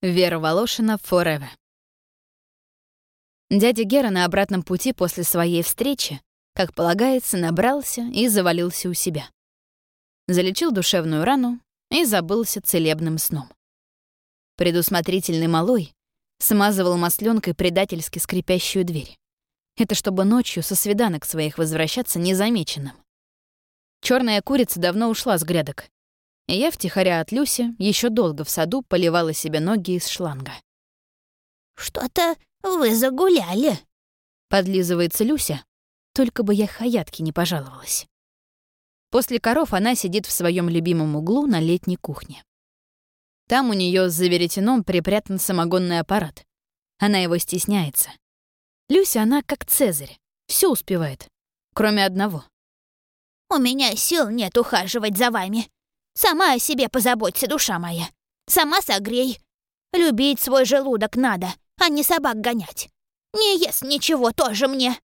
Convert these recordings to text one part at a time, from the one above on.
Вера Волошина «Forever». Дядя Гера на обратном пути после своей встречи, как полагается, набрался и завалился у себя. Залечил душевную рану и забылся целебным сном. Предусмотрительный малой смазывал масленкой предательски скрипящую дверь. Это чтобы ночью со свиданок своих возвращаться незамеченным. Черная курица давно ушла с грядок, я втихаря от Люси еще долго в саду поливала себе ноги из шланга. «Что-то вы загуляли», — подлизывается Люся, только бы я хаятки не пожаловалась. После коров она сидит в своем любимом углу на летней кухне. Там у нее за веретеном припрятан самогонный аппарат. Она его стесняется. Люся, она как Цезарь, все успевает, кроме одного. «У меня сил нет ухаживать за вами. Сама о себе позаботься, душа моя. Сама согрей. Любить свой желудок надо, а не собак гонять. Не ест ничего тоже мне».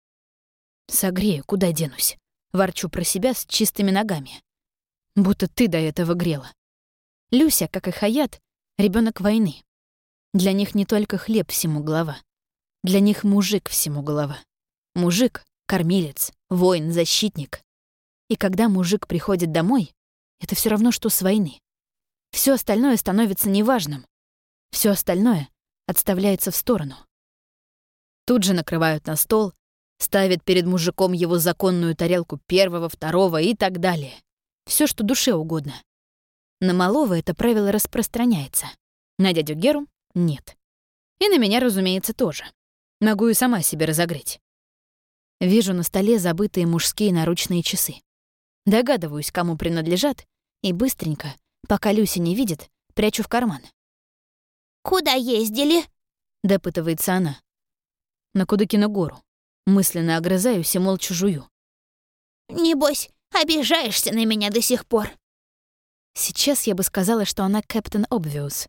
«Согрею, куда денусь?» Ворчу про себя с чистыми ногами. Будто ты до этого грела. Люся, как и Хаят, ребенок войны. Для них не только хлеб всему голова. Для них мужик всему голова. Мужик — кормилец, воин, защитник. И когда мужик приходит домой, это все равно, что с войны. Все остальное становится неважным. Все остальное отставляется в сторону. Тут же накрывают на стол, ставят перед мужиком его законную тарелку первого, второго и так далее. Все, что душе угодно. На малого это правило распространяется. На дядю Геру — нет. И на меня, разумеется, тоже. Могу и сама себе разогреть. Вижу на столе забытые мужские наручные часы. Догадываюсь, кому принадлежат, и быстренько, пока Люся не видит, прячу в карман. «Куда ездили?» — допытывается она. «На Кудыкину гору». Мысленно огрызаюсь и молча жую. «Небось, обижаешься на меня до сих пор». Сейчас я бы сказала, что она Кэптон Обвиус.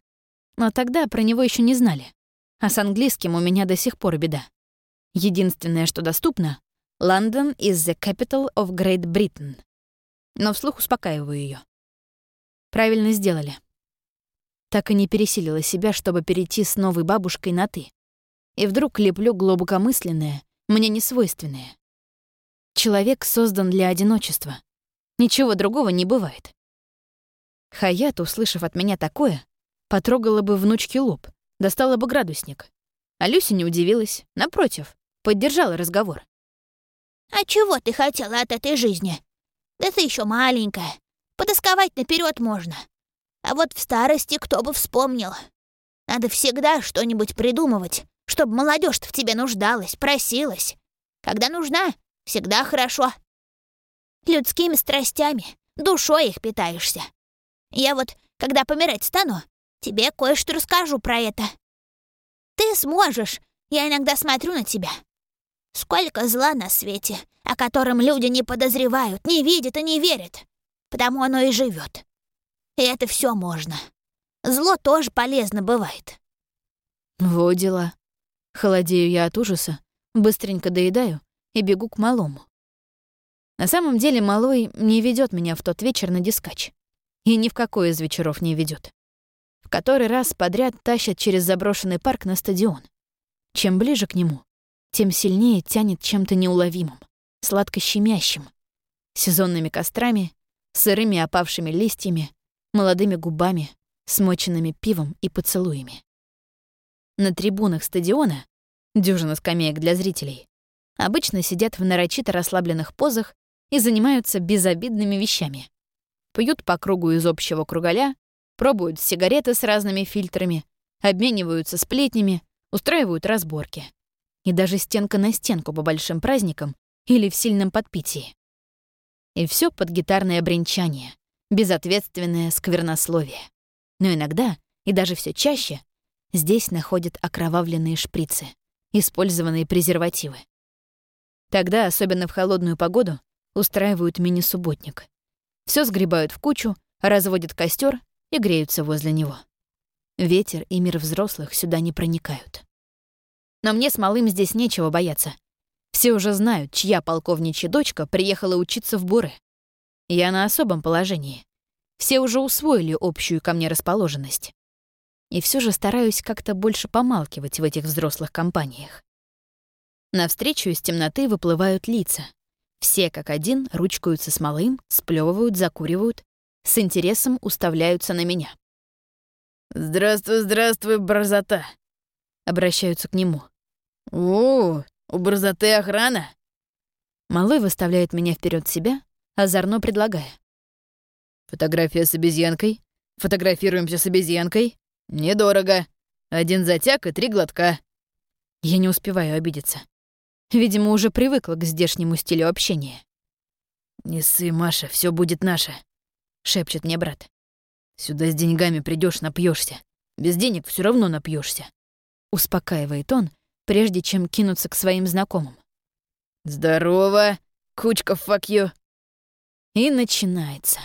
Но тогда про него еще не знали. А с английским у меня до сих пор беда. Единственное, что доступно — London is the capital of Great Britain. Но вслух успокаиваю ее. Правильно сделали. Так и не пересилила себя, чтобы перейти с новой бабушкой на «ты». И вдруг леплю глубокомысленное, мне не свойственное. Человек создан для одиночества. Ничего другого не бывает. Хаят, услышав от меня такое, потрогала бы внучке лоб, достала бы градусник. А Люся не удивилась, напротив, поддержала разговор. «А чего ты хотела от этой жизни? Да ты еще маленькая. Подосковать наперед можно. А вот в старости кто бы вспомнил. Надо всегда что-нибудь придумывать, чтобы молодежь в тебе нуждалась, просилась. Когда нужна, всегда хорошо. Людскими страстями, душой их питаешься. Я вот, когда помирать стану, тебе кое-что расскажу про это. Ты сможешь, я иногда смотрю на тебя. Сколько зла на свете, о котором люди не подозревают, не видят и не верят. Потому оно и живет. И это все можно. Зло тоже полезно бывает. Во дела. Холодею я от ужаса, быстренько доедаю и бегу к малому. На самом деле малой не ведет меня в тот вечер на дискач. И ни в какой из вечеров не ведет. В который раз подряд тащат через заброшенный парк на стадион. Чем ближе к нему, тем сильнее тянет чем-то неуловимым, сладко-щемящим, сезонными кострами, сырыми опавшими листьями, молодыми губами, смоченными пивом и поцелуями. На трибунах стадиона, дюжина скамеек для зрителей, обычно сидят в нарочито расслабленных позах и занимаются безобидными вещами. Пьют по кругу из общего кругаля, пробуют сигареты с разными фильтрами, обмениваются сплетнями, устраивают разборки. И даже стенка на стенку по большим праздникам или в сильном подпитии. И все под гитарное бренчание, безответственное сквернословие. Но иногда, и даже все чаще, Здесь находят окровавленные шприцы, использованные презервативы. Тогда, особенно в холодную погоду, устраивают мини-субботник. Все сгребают в кучу, разводят костер и греются возле него. Ветер и мир взрослых сюда не проникают. Но мне с малым здесь нечего бояться. Все уже знают, чья полковничья дочка приехала учиться в Буры. Я на особом положении. Все уже усвоили общую ко мне расположенность. и все же стараюсь как-то больше помалкивать в этих взрослых компаниях. Навстречу из темноты выплывают лица. Все как один ручкаются с малым, сплевывают, закуривают, с интересом уставляются на меня. «Здравствуй, здравствуй, борзота!» Обращаются к нему. «О, у борзоты охрана!» Малой выставляет меня вперед себя, озорно предлагая. «Фотография с обезьянкой? Фотографируемся с обезьянкой? Недорого. Один затяг и три глотка». Я не успеваю обидеться. Видимо, уже привыкла к здешнему стилю общения. «Не ссы, Маша, все будет наше», — шепчет мне брат. «Сюда с деньгами придешь, напьешься. Без денег все равно напьешься. Успокаивает он, прежде чем кинуться к своим знакомым. «Здорово, кучка you!» И начинается.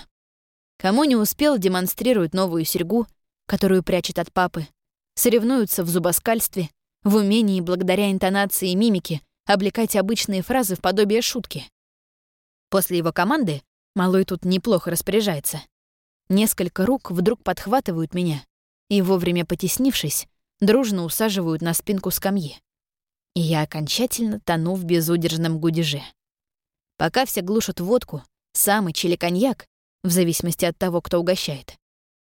Кому не успел, демонстрирует новую серьгу, которую прячет от папы, соревнуются в зубоскальстве, в умении благодаря интонации и мимике облекать обычные фразы в подобие шутки. После его команды малой тут неплохо распоряжается. Несколько рук вдруг подхватывают меня и, вовремя потеснившись, дружно усаживают на спинку скамьи. И я окончательно тону в безудержном гудеже. Пока все глушат водку, самый или коньяк, в зависимости от того, кто угощает,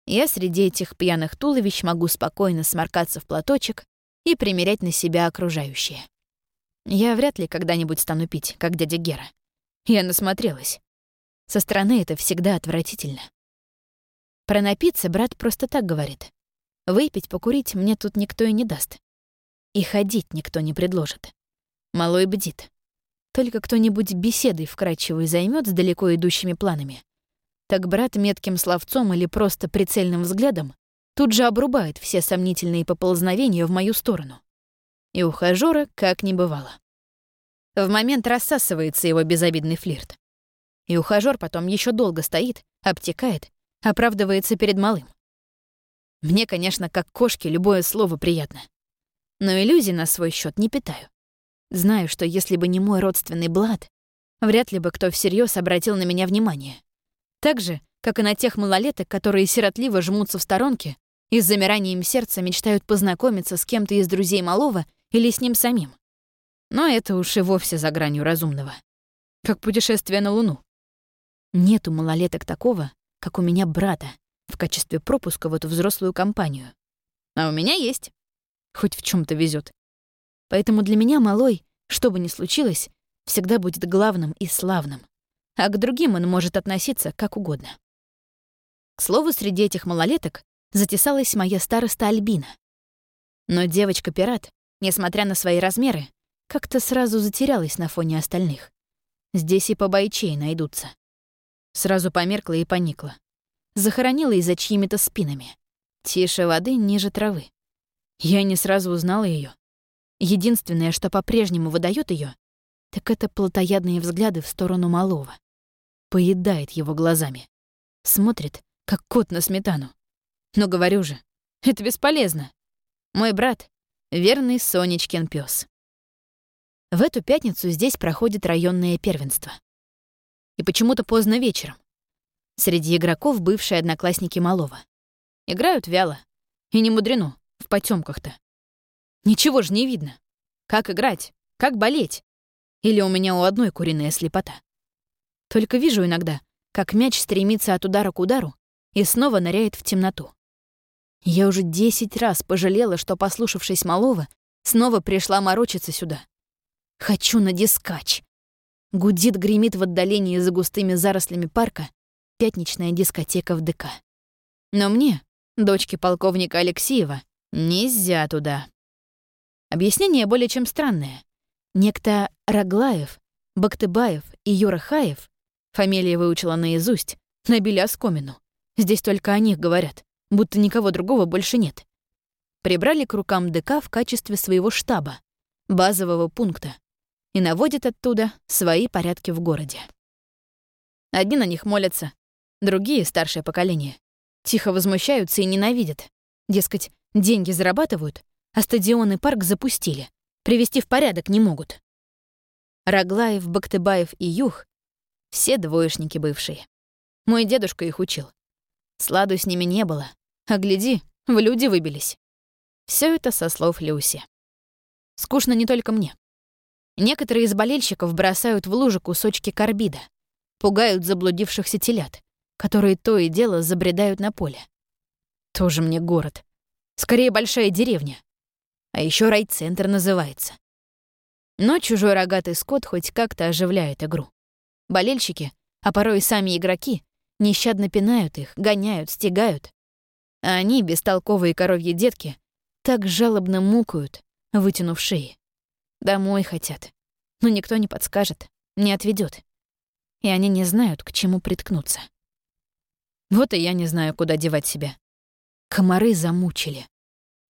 я среди этих пьяных туловищ могу спокойно сморкаться в платочек и примерять на себя окружающее. Я вряд ли когда-нибудь стану пить, как дядя Гера. Я насмотрелась. Со стороны это всегда отвратительно. Про напиться брат просто так говорит. Выпить, покурить мне тут никто и не даст. И ходить никто не предложит. Малой бдит. Только кто-нибудь беседой вкрадчивой займет с далеко идущими планами. Так брат метким словцом или просто прицельным взглядом тут же обрубает все сомнительные поползновения в мою сторону. И ухажёра как не бывало. В момент рассасывается его безобидный флирт. И ухажёр потом еще долго стоит, обтекает, оправдывается перед малым. Мне, конечно, как кошке, любое слово приятно. Но иллюзий на свой счет не питаю. Знаю, что если бы не мой родственный Блад, вряд ли бы кто всерьез обратил на меня внимание. Так же, как и на тех малолеток, которые сиротливо жмутся в сторонке и с замиранием сердца мечтают познакомиться с кем-то из друзей малого или с ним самим. Но это уж и вовсе за гранью разумного. Как путешествие на Луну. Нет у малолеток такого, как у меня брата, в качестве пропуска в эту взрослую компанию. А у меня есть. Хоть в чем то везет. Поэтому для меня малой, что бы ни случилось, всегда будет главным и славным. А к другим он может относиться как угодно. К слову, среди этих малолеток затесалась моя староста Альбина. Но девочка-пират, несмотря на свои размеры, как-то сразу затерялась на фоне остальных. Здесь и побойчей найдутся. Сразу померкла и поникла захоронила их за чьими-то спинами. Тише воды, ниже травы. Я не сразу узнала ее. Единственное, что по-прежнему выдает ее, так это плотоядные взгляды в сторону малого. Поедает его глазами. Смотрит, как кот на сметану. Но говорю же, это бесполезно. Мой брат — верный Сонечкин пес. В эту пятницу здесь проходит районное первенство. И почему-то поздно вечером. Среди игроков бывшие одноклассники Малова. Играют вяло. И не мудрено, в потемках-то. Ничего же не видно. Как играть? Как болеть? Или у меня у одной куриная слепота? Только вижу иногда, как мяч стремится от удара к удару и снова ныряет в темноту. Я уже десять раз пожалела, что, послушавшись малого, снова пришла морочиться сюда. Хочу на дискач. Гудит, гремит в отдалении за густыми зарослями парка, пятничная дискотека в ДК. Но мне, дочке полковника Алексеева, нельзя туда. Объяснение более чем странное. Некто Раглаев, Бактыбаев и Юра Хаев, фамилии выучила наизусть, набили оскомину. Здесь только о них говорят, будто никого другого больше нет. Прибрали к рукам ДК в качестве своего штаба, базового пункта, и наводят оттуда свои порядки в городе. Одни на них молятся, Другие, старшее поколение, тихо возмущаются и ненавидят. Дескать, деньги зарабатывают, а стадион и парк запустили. Привести в порядок не могут. Раглаев, Бактыбаев и Юх — все двоечники бывшие. Мой дедушка их учил. Сладу с ними не было. А гляди, в люди выбились. Все это со слов Люси. Скучно не только мне. Некоторые из болельщиков бросают в лужи кусочки карбида, пугают заблудившихся телят, которые то и дело забредают на поле. Тоже мне город. Скорее, большая деревня. А еще райцентр называется. Но чужой рогатый скот хоть как-то оживляет игру. Болельщики, а порой и сами игроки, нещадно пинают их, гоняют, стегают. А они, бестолковые коровьи детки, так жалобно мукают, вытянув шеи. Домой хотят. Но никто не подскажет, не отведет. И они не знают, к чему приткнуться. Вот и я не знаю, куда девать себя. Комары замучили.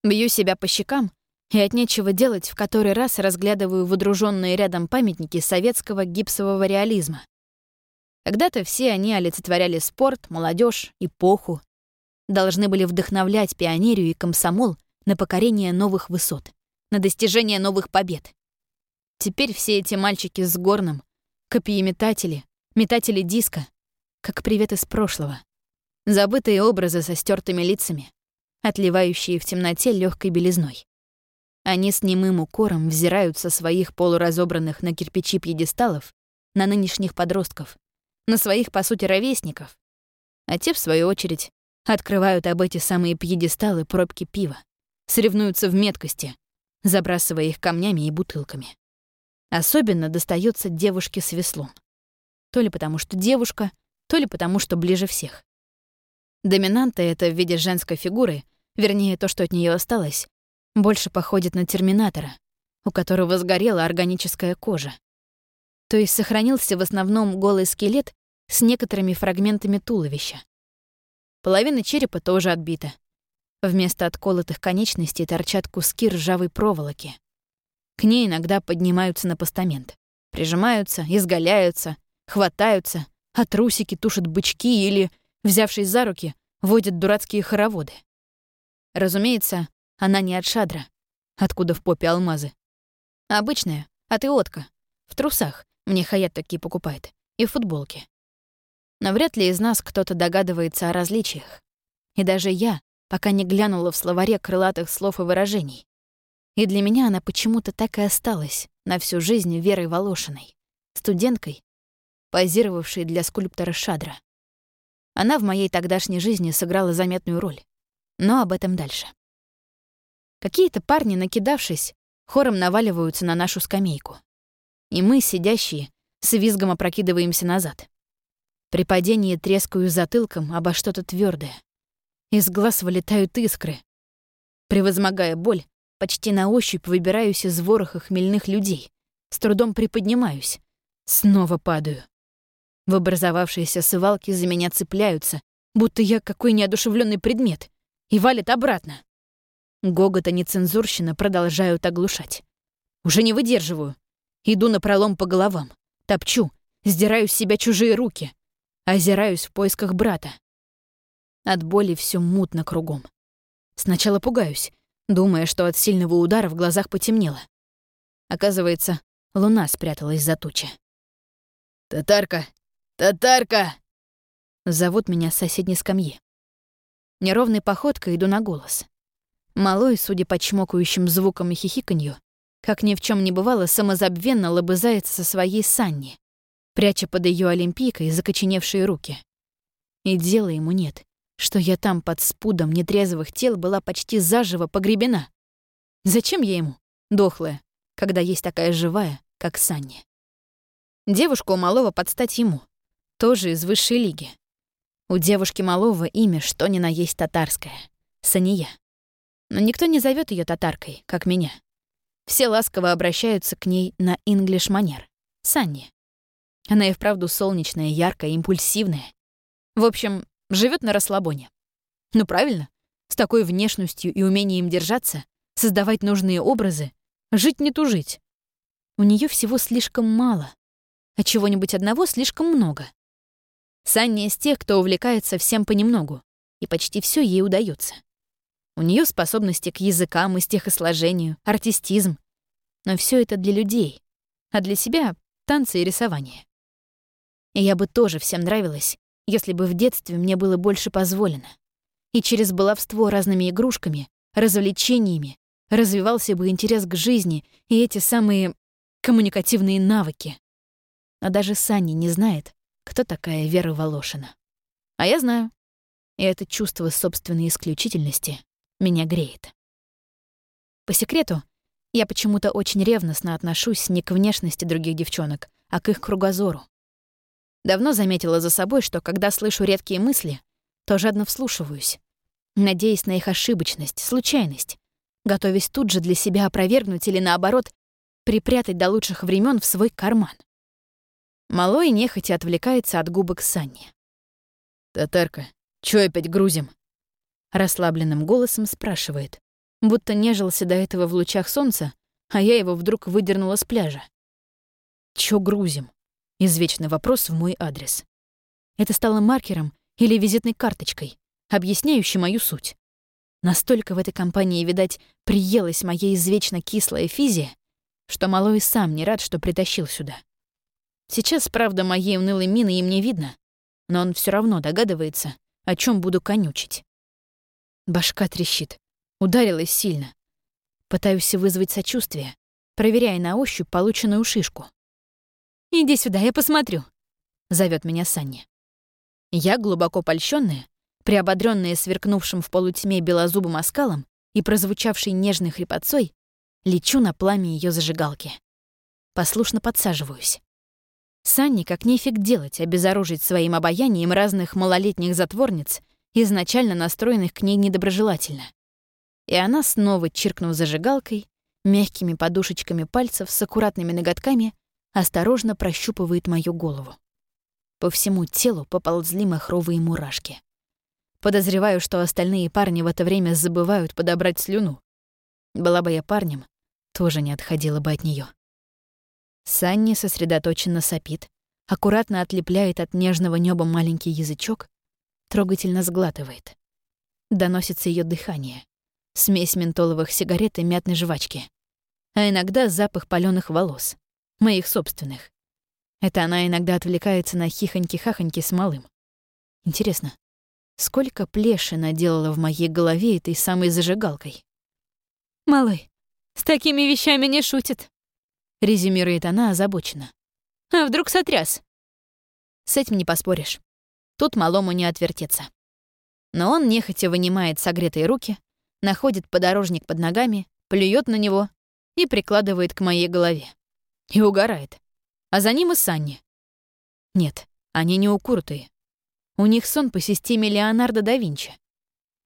Бью себя по щекам и от нечего делать в который раз разглядываю выдруженные рядом памятники советского гипсового реализма. Когда-то все они олицетворяли спорт, молодежь, эпоху. Должны были вдохновлять пионерию и комсомол на покорение новых высот, на достижение новых побед. Теперь все эти мальчики с горным, копьеметатели, метатели диска, как привет из прошлого. Забытые образы со стертыми лицами, отливающие в темноте легкой белизной. Они с немым укором взирают со своих полуразобранных на кирпичи пьедесталов на нынешних подростков, на своих, по сути, ровесников. А те, в свою очередь, открывают об эти самые пьедесталы пробки пива, соревнуются в меткости, забрасывая их камнями и бутылками. Особенно достается девушке с веслом. То ли потому, что девушка, то ли потому, что ближе всех. Доминанта это в виде женской фигуры, вернее, то, что от нее осталось, больше походит на терминатора, у которого сгорела органическая кожа. То есть сохранился в основном голый скелет с некоторыми фрагментами туловища. Половина черепа тоже отбита. Вместо отколотых конечностей торчат куски ржавой проволоки. К ней иногда поднимаются на постамент. Прижимаются, изгаляются, хватаются, а трусики тушат бычки или, взявшись за руки, водят дурацкие хороводы. Разумеется, она не от шадра, откуда в попе алмазы. Обычная, от иотка, в трусах, мне Хаят такие покупает, и в футболке. Но вряд ли из нас кто-то догадывается о различиях. И даже я, пока не глянула в словаре крылатых слов и выражений. И для меня она почему-то так и осталась на всю жизнь Верой Волошиной, студенткой, позировавшей для скульптора Шадра. Она в моей тогдашней жизни сыграла заметную роль. Но об этом дальше. Какие-то парни, накидавшись, хором наваливаются на нашу скамейку. И мы, сидящие, с визгом опрокидываемся назад. При падении трескаю затылком обо что-то твердое. Из глаз вылетают искры. Превозмогая боль, Почти на ощупь выбираюсь из вороха хмельных людей. С трудом приподнимаюсь. Снова падаю. В образовавшиеся свалки за меня цепляются, будто я какой неодушевленный предмет, и валят обратно. Гогот и нецензурщина продолжают оглушать. Уже не выдерживаю. Иду на пролом по головам. Топчу, сдираю с себя чужие руки. Озираюсь в поисках брата. От боли все мутно кругом. Сначала пугаюсь, думая, что от сильного удара в глазах потемнело. Оказывается, луна спряталась за тучи. «Татарка! Татарка!» Зовут меня с соседней скамьи. Неровной походкой иду на голос. Малой, судя по чмокающим звукам и хихиканью, как ни в чем не бывало, самозабвенно лобызается со своей Санни, пряча под ее олимпийкой закоченевшие руки. И дела ему нет что я там под спудом нетрезвых тел была почти заживо погребена. Зачем я ему, дохлая, когда есть такая живая, как Санни? Девушка у малого подстать ему, тоже из высшей лиги. У девушки малого имя что ни на есть татарское — Сания. Но никто не зовет ее татаркой, как меня. Все ласково обращаются к ней на инглиш-манер — Санни. Она и вправду солнечная, яркая, импульсивная. В общем, живет на расслабоне. Ну правильно, с такой внешностью и умением держаться, создавать нужные образы, жить не тужить. У нее всего слишком мало, а чего-нибудь одного слишком много. Саня из тех, кто увлекается всем понемногу, и почти все ей удается. У нее способности к языкам и стихосложению, артистизм. Но все это для людей, а для себя — танцы и рисование. И я бы тоже всем нравилась, если бы в детстве мне было больше позволено. и через баловство разными игрушками, развлечениями развивался бы интерес к жизни и эти самые коммуникативные навыки. А даже Санни не знает, кто такая Вера Волошина. А я знаю. И это чувство собственной исключительности меня греет. По секрету, я почему-то очень ревностно отношусь не к внешности других девчонок, а к их кругозору. Давно заметила за собой, что когда слышу редкие мысли, то жадно вслушиваюсь, надеясь на их ошибочность, случайность, готовясь тут же для себя опровергнуть или, наоборот, припрятать до лучших времен в свой карман. Малой нехотя отвлекается от губок Санни. «Татарка, чё опять грузим?» Расслабленным голосом спрашивает, будто нежился до этого в лучах солнца, а я его вдруг выдернула с пляжа. «Чё грузим?» — извечный вопрос в мой адрес. Это стало маркером или визитной карточкой, объясняющей мою суть. Настолько в этой компании, видать, приелась моя извечно кислая физия, что малой сам не рад, что притащил сюда. Сейчас, правда, моей унылой мины им не видно, но он все равно догадывается, о чем буду конючить. Башка трещит. Ударилась сильно. Пытаюсь вызвать сочувствие, проверяя на ощупь полученную шишку. «Иди сюда, я посмотрю», — зовет меня Саня. Я, глубоко польщенная, приободрённая сверкнувшим в полутьме белозубым оскалом и прозвучавшей нежной хрипотцой, лечу на пламя ее зажигалки. Послушно подсаживаюсь. Санни как нефиг делать, обезоружить своим обаянием разных малолетних затворниц, изначально настроенных к ней недоброжелательно. И она, снова чиркнув зажигалкой, мягкими подушечками пальцев с аккуратными ноготками, осторожно прощупывает мою голову. По всему телу поползли махровые мурашки. Подозреваю, что остальные парни в это время забывают подобрать слюну. Была бы я парнем, тоже не отходила бы от нее. Санни сосредоточенно сопит, аккуратно отлепляет от нежного неба маленький язычок, трогательно сглатывает. Доносится ее дыхание, смесь ментоловых сигарет и мятной жвачки, а иногда запах палёных волос, моих собственных. Это она иногда отвлекается на хихоньки-хахоньки с малым. Интересно, Сколько плеши наделала в моей голове этой самой зажигалкой. «Малый, с такими вещами не шутит», — резюмирует она озабоченно. «А вдруг сотряс?» С этим не поспоришь. Тут малому не отвертеться. Но он нехотя вынимает согретые руки, находит подорожник под ногами, плюет на него и прикладывает к моей голове. И угорает. А за ним и Санни. Нет, они не укуртые. У них сон по системе Леонардо да Винчи.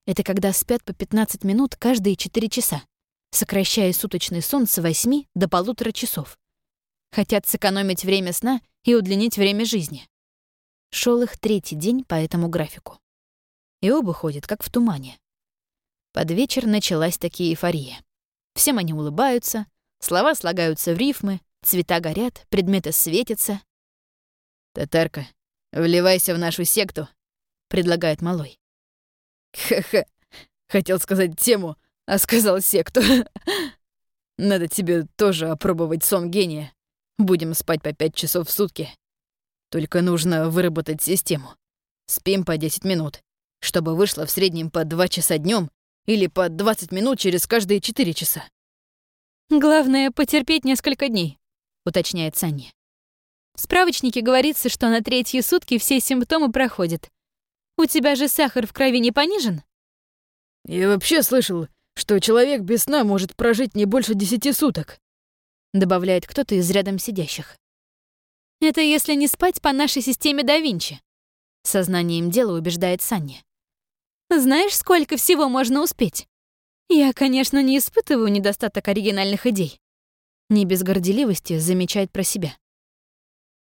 Это когда спят по 15 минут каждые 4 часа, сокращая суточный сон с 8 до полутора часов. Хотят сэкономить время сна и удлинить время жизни. Шел их третий день по этому графику. И оба ходят, как в тумане. Под вечер началась такие эйфория. Всем они улыбаются, слова слагаются в рифмы, цвета горят, предметы светятся. «Татарка, «Вливайся в нашу секту», — предлагает Малой. «Ха-ха, хотел сказать тему, а сказал секту. Надо тебе тоже опробовать сон гения. Будем спать по пять часов в сутки. Только нужно выработать систему. Спим по 10 минут, чтобы вышло в среднем по 2 часа днем или по 20 минут через каждые 4 часа. «Главное — потерпеть несколько дней», — уточняет Саня. В справочнике говорится, что на третьи сутки все симптомы проходят. У тебя же сахар в крови не понижен? Я вообще слышал, что человек без сна может прожить не больше десяти суток, добавляет кто-то из рядом сидящих. Это если не спать по нашей системе да Винчи, сознанием дела убеждает Саня. Знаешь, сколько всего можно успеть? Я, конечно, не испытываю недостаток оригинальных идей. Не без горделивости замечает про себя.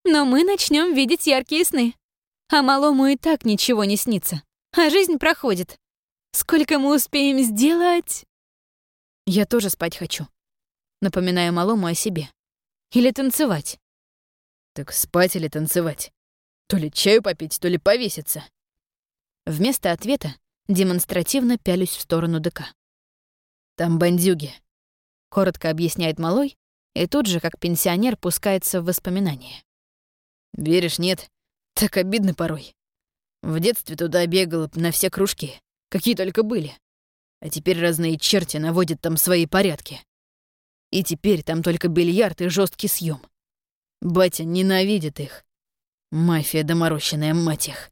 Но мы начнем видеть яркие сны. А малому и так ничего не снится. А жизнь проходит. Сколько мы успеем сделать? Я тоже спать хочу. Напоминаю малому о себе. Или танцевать. Так спать или танцевать? То ли чаю попить, то ли повеситься. Вместо ответа демонстративно пялюсь в сторону ДК. «Там бандюги», — коротко объясняет малой, и тут же, как пенсионер, пускается в воспоминания. Веришь, нет? Так обидно порой. В детстве туда бегал на все кружки. Какие только были. А теперь разные черти наводят там свои порядки. И теперь там только бильярд и жесткий съем. Батя ненавидит их. Мафия доморощенная мать их.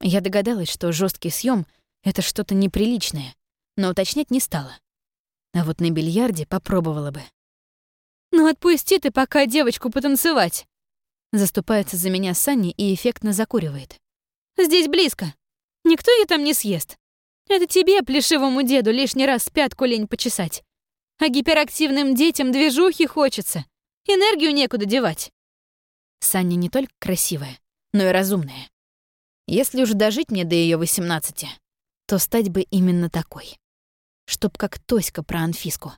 Я догадалась, что жесткий съем это что-то неприличное, но уточнять не стала. А вот на бильярде попробовала бы. «Ну отпусти ты пока девочку потанцевать!» Заступается за меня Санни и эффектно закуривает. «Здесь близко. Никто ее там не съест. Это тебе, плешивому деду, лишний раз пятку лень почесать. А гиперактивным детям движухи хочется. Энергию некуда девать». Саня не только красивая, но и разумная. Если уж дожить мне до ее 18, то стать бы именно такой. Чтоб как Тоська про Анфиску.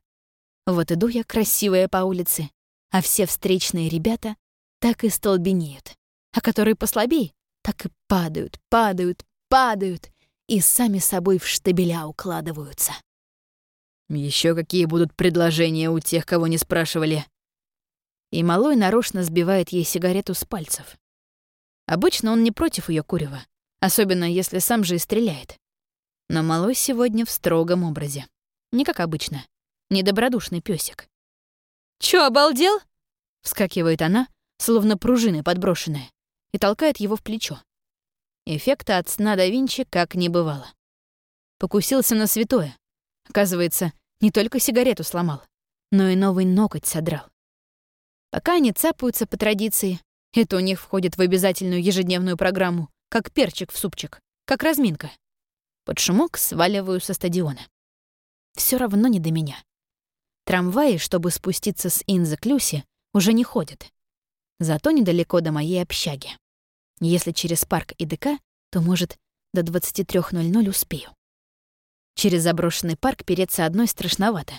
Вот иду я красивая по улице, а все встречные ребята так и столбенеют, а которые послабее, так и падают, падают, падают и сами собой в штабеля укладываются. Еще какие будут предложения у тех, кого не спрашивали?» И малой нарочно сбивает ей сигарету с пальцев. Обычно он не против ее курева, особенно если сам же и стреляет. Но малой сегодня в строгом образе. Не как обычно. Недобродушный песик. «Чё, обалдел?» — вскакивает она, словно пружины подброшенная, и толкает его в плечо. Эффекта от сна да Винчи как не бывало. Покусился на святое. Оказывается, не только сигарету сломал, но и новый ноготь содрал. Пока они цапаются по традиции, это у них входит в обязательную ежедневную программу, как перчик в супчик, как разминка. Под шумок сваливаю со стадиона. Все равно не до меня. Трамваи, чтобы спуститься с Инза к уже не ходят. Зато недалеко до моей общаги. Если через парк и ДК, то, может, до 23.00 успею. Через заброшенный парк переться одной страшновато.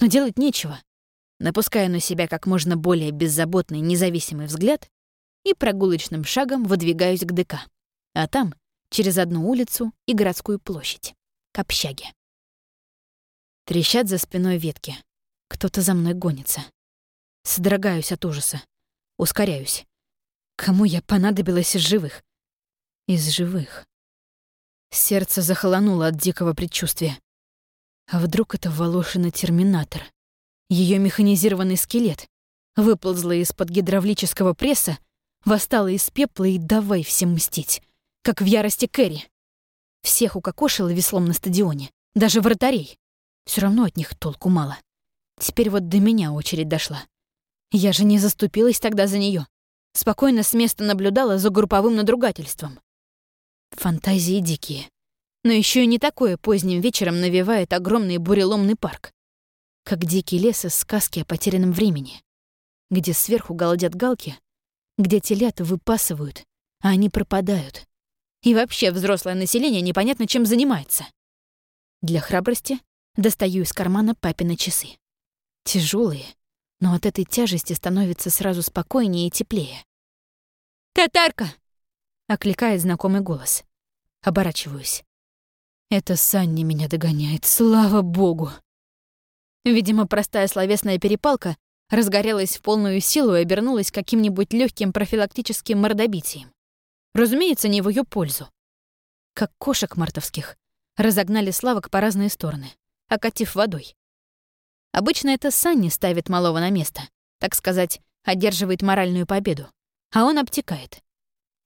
Но делать нечего. Напускаю на себя как можно более беззаботный, независимый взгляд и прогулочным шагом выдвигаюсь к ДК. А там через одну улицу и городскую площадь, к общаге. Трещат за спиной ветки. Кто-то за мной гонится. Содрогаюсь от ужаса. Ускоряюсь. Кому я понадобилась из живых? Из живых. Сердце захолонуло от дикого предчувствия. А вдруг это Волошина терминатор? Ее механизированный скелет выползла из-под гидравлического пресса, восстала из пепла и давай всем мстить как в ярости Кэрри. Всех укокошила веслом на стадионе, даже вратарей. Все равно от них толку мало. Теперь вот до меня очередь дошла. Я же не заступилась тогда за нее. Спокойно с места наблюдала за групповым надругательством. Фантазии дикие. Но еще и не такое поздним вечером навевает огромный буреломный парк. Как дикий лес из сказки о потерянном времени. Где сверху галдят галки, где телята выпасывают, а они пропадают. И вообще взрослое население непонятно чем занимается. Для храбрости достаю из кармана папины часы. Тяжелые, но от этой тяжести становится сразу спокойнее и теплее. «Татарка!» — окликает знакомый голос. Оборачиваюсь. Это Санни меня догоняет, слава богу. Видимо, простая словесная перепалка разгорелась в полную силу и обернулась каким-нибудь легким профилактическим мордобитием. Разумеется, не в ее пользу. Как кошек мартовских. Разогнали славок по разные стороны, окатив водой. Обычно это Санни ставит малого на место, так сказать, одерживает моральную победу, а он обтекает.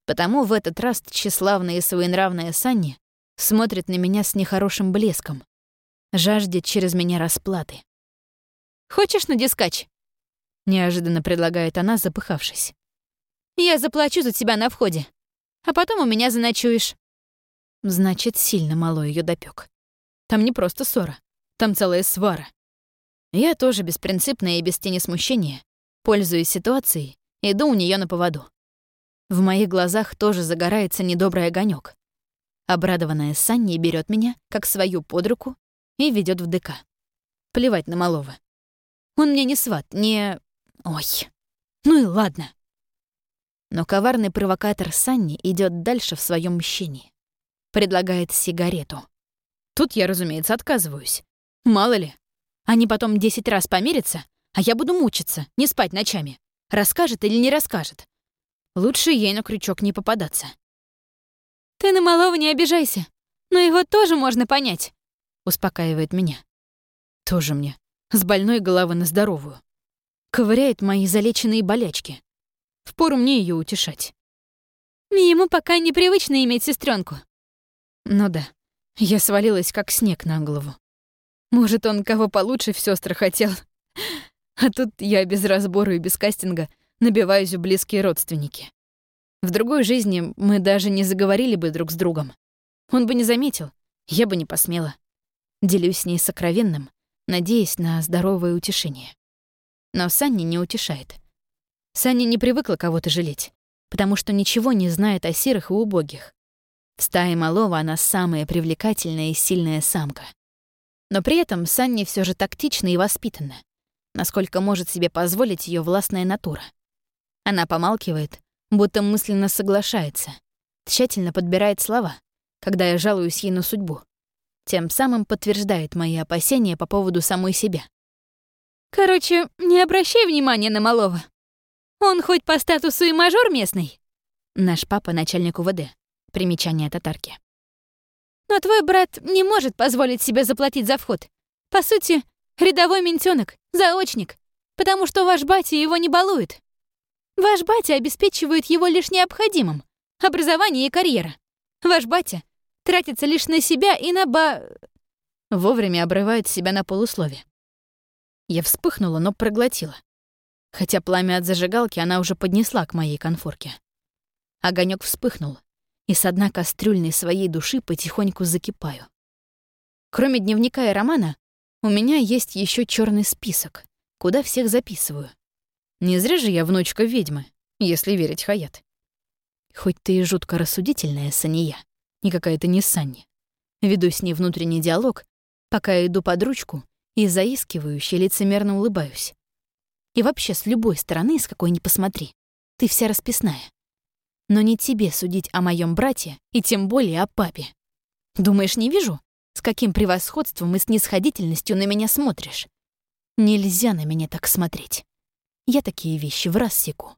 Потому в этот раз тщеславная и своенравная Санни смотрит на меня с нехорошим блеском, жаждет через меня расплаты. «Хочешь на дискач?» — неожиданно предлагает она, запыхавшись. «Я заплачу за тебя на входе а потом у меня заночуешь». Значит, сильно мало ее допек. Там не просто ссора, там целая свара. Я тоже беспринципная и без тени смущения, пользуясь ситуацией, иду у нее на поводу. В моих глазах тоже загорается недобрый огонек. Обрадованная Санни берет меня, как свою под руку, и ведет в ДК. Плевать на малого. Он мне не сват, не... Ой. Ну и ладно. Но коварный провокатор Санни идет дальше в своем мщении. Предлагает сигарету. Тут я, разумеется, отказываюсь. Мало ли. Они потом десять раз помирятся, а я буду мучиться, не спать ночами. Расскажет или не расскажет. Лучше ей на крючок не попадаться. «Ты на малого не обижайся. Но его тоже можно понять, успокаивает меня. Тоже мне, с больной головы на здоровую. Ковыряет мои залеченные болячки. Впору мне ее утешать. Ему пока непривычно иметь сестренку. Ну да, я свалилась как снег на голову. Может, он кого получше в сестры хотел. А тут я без разбора и без кастинга набиваюсь в близкие родственники. В другой жизни мы даже не заговорили бы друг с другом. Он бы не заметил, я бы не посмела. Делюсь с ней сокровенным, надеясь на здоровое утешение. Но Санни не утешает. Санни не привыкла кого-то жалеть, потому что ничего не знает о сирых и убогих. В стае малого она самая привлекательная и сильная самка. Но при этом Санни все же тактична и воспитана, насколько может себе позволить ее властная натура. Она помалкивает, будто мысленно соглашается, тщательно подбирает слова, когда я жалуюсь ей на судьбу. Тем самым подтверждает мои опасения по поводу самой себя. Короче, не обращай внимания на малого. Он хоть по статусу и мажор местный. Наш папа — начальник УВД. Примечание татарки. Но твой брат не может позволить себе заплатить за вход. По сути, рядовой ментёнок, заочник, потому что ваш батя его не балует. Ваш батя обеспечивает его лишь необходимым — образование и карьера. Ваш батя тратится лишь на себя и на ба... Вовремя обрывает себя на полуслове. Я вспыхнула, но проглотила. Хотя пламя от зажигалки она уже поднесла к моей конфорке. Огонек вспыхнул, и с дна кастрюльной своей души потихоньку закипаю. Кроме дневника и романа, у меня есть еще черный список, куда всех записываю. Не зря же я внучка ведьмы, если верить Хаят. Хоть ты и жутко рассудительная, Сания, и какая-то не Санни. Веду с ней внутренний диалог, пока иду под ручку и заискивающе лицемерно улыбаюсь. И вообще с любой стороны, с какой ни посмотри, ты вся расписная. Но не тебе судить о моем брате и тем более о папе. Думаешь, не вижу, с каким превосходством и снисходительностью на меня смотришь? Нельзя на меня так смотреть. Я такие вещи в раз секу.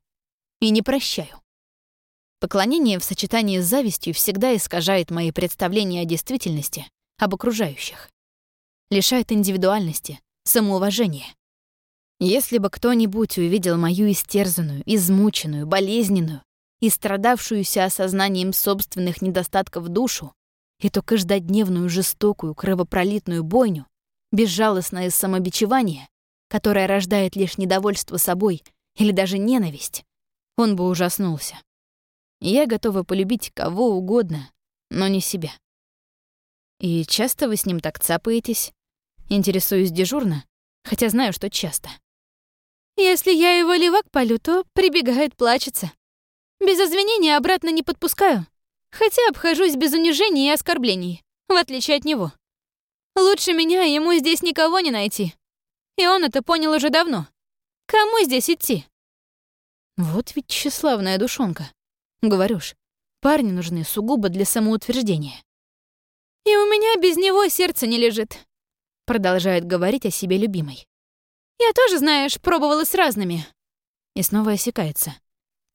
И не прощаю. Поклонение в сочетании с завистью всегда искажает мои представления о действительности, об окружающих. Лишает индивидуальности, самоуважения. Если бы кто-нибудь увидел мою истерзанную, измученную, болезненную и страдавшуюся осознанием собственных недостатков душу, эту каждодневную жестокую кровопролитную бойню, безжалостное самобичевание, которое рождает лишь недовольство собой или даже ненависть, он бы ужаснулся. Я готова полюбить кого угодно, но не себя. И часто вы с ним так цапаетесь? Интересуюсь дежурно, хотя знаю, что часто. Если я его левак полю, то прибегает плачется. Без извинения обратно не подпускаю, хотя обхожусь без унижений и оскорблений, в отличие от него. Лучше меня ему здесь никого не найти. И он это понял уже давно. Кому здесь идти? Вот ведь тщеславная душонка. Говорю ж, парни нужны сугубо для самоутверждения. И у меня без него сердце не лежит. Продолжает говорить о себе любимой. Я тоже, знаешь, пробовала с разными. И снова осекается.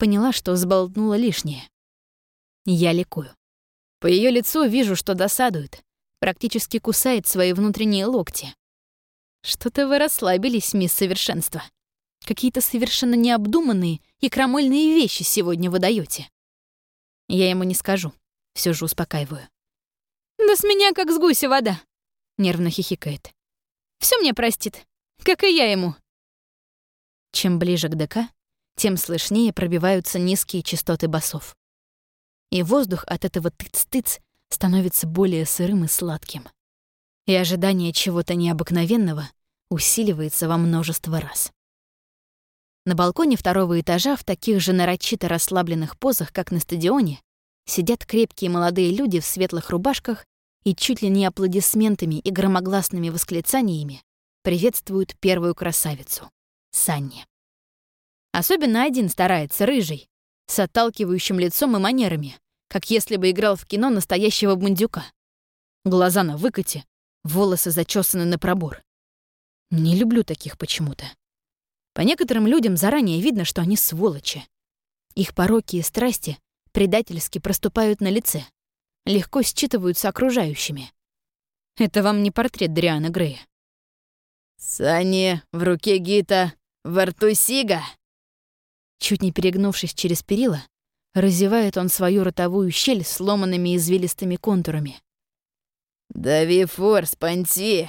Поняла, что сболтнула лишнее. Я ликую. По ее лицу вижу, что досадует. Практически кусает свои внутренние локти. Что-то вы расслабились, мисс Совершенство. Какие-то совершенно необдуманные и крамольные вещи сегодня вы даёте. Я ему не скажу, все же успокаиваю. «Да с меня как с гуся вода», — нервно хихикает. Все мне простит, как и я ему». Чем ближе к ДК, тем слышнее пробиваются низкие частоты басов. И воздух от этого тыц-тыц становится более сырым и сладким. И ожидание чего-то необыкновенного усиливается во множество раз. На балконе второго этажа в таких же нарочито расслабленных позах, как на стадионе, сидят крепкие молодые люди в светлых рубашках и чуть ли не аплодисментами и громогласными восклицаниями приветствуют первую красавицу — Санни. Особенно один старается, рыжий, с отталкивающим лицом и манерами, как если бы играл в кино настоящего бандюка. Глаза на выкате, волосы зачесаны на пробор. Не люблю таких почему-то. По некоторым людям заранее видно, что они сволочи. Их пороки и страсти предательски проступают на лице. легко считываются окружающими. Это вам не портрет Дриана Грея. «Сани в руке Гита, во рту Сига!» Чуть не перегнувшись через перила, разевает он свою ротовую щель сломанными извилистыми контурами. «Дави форс, понти!»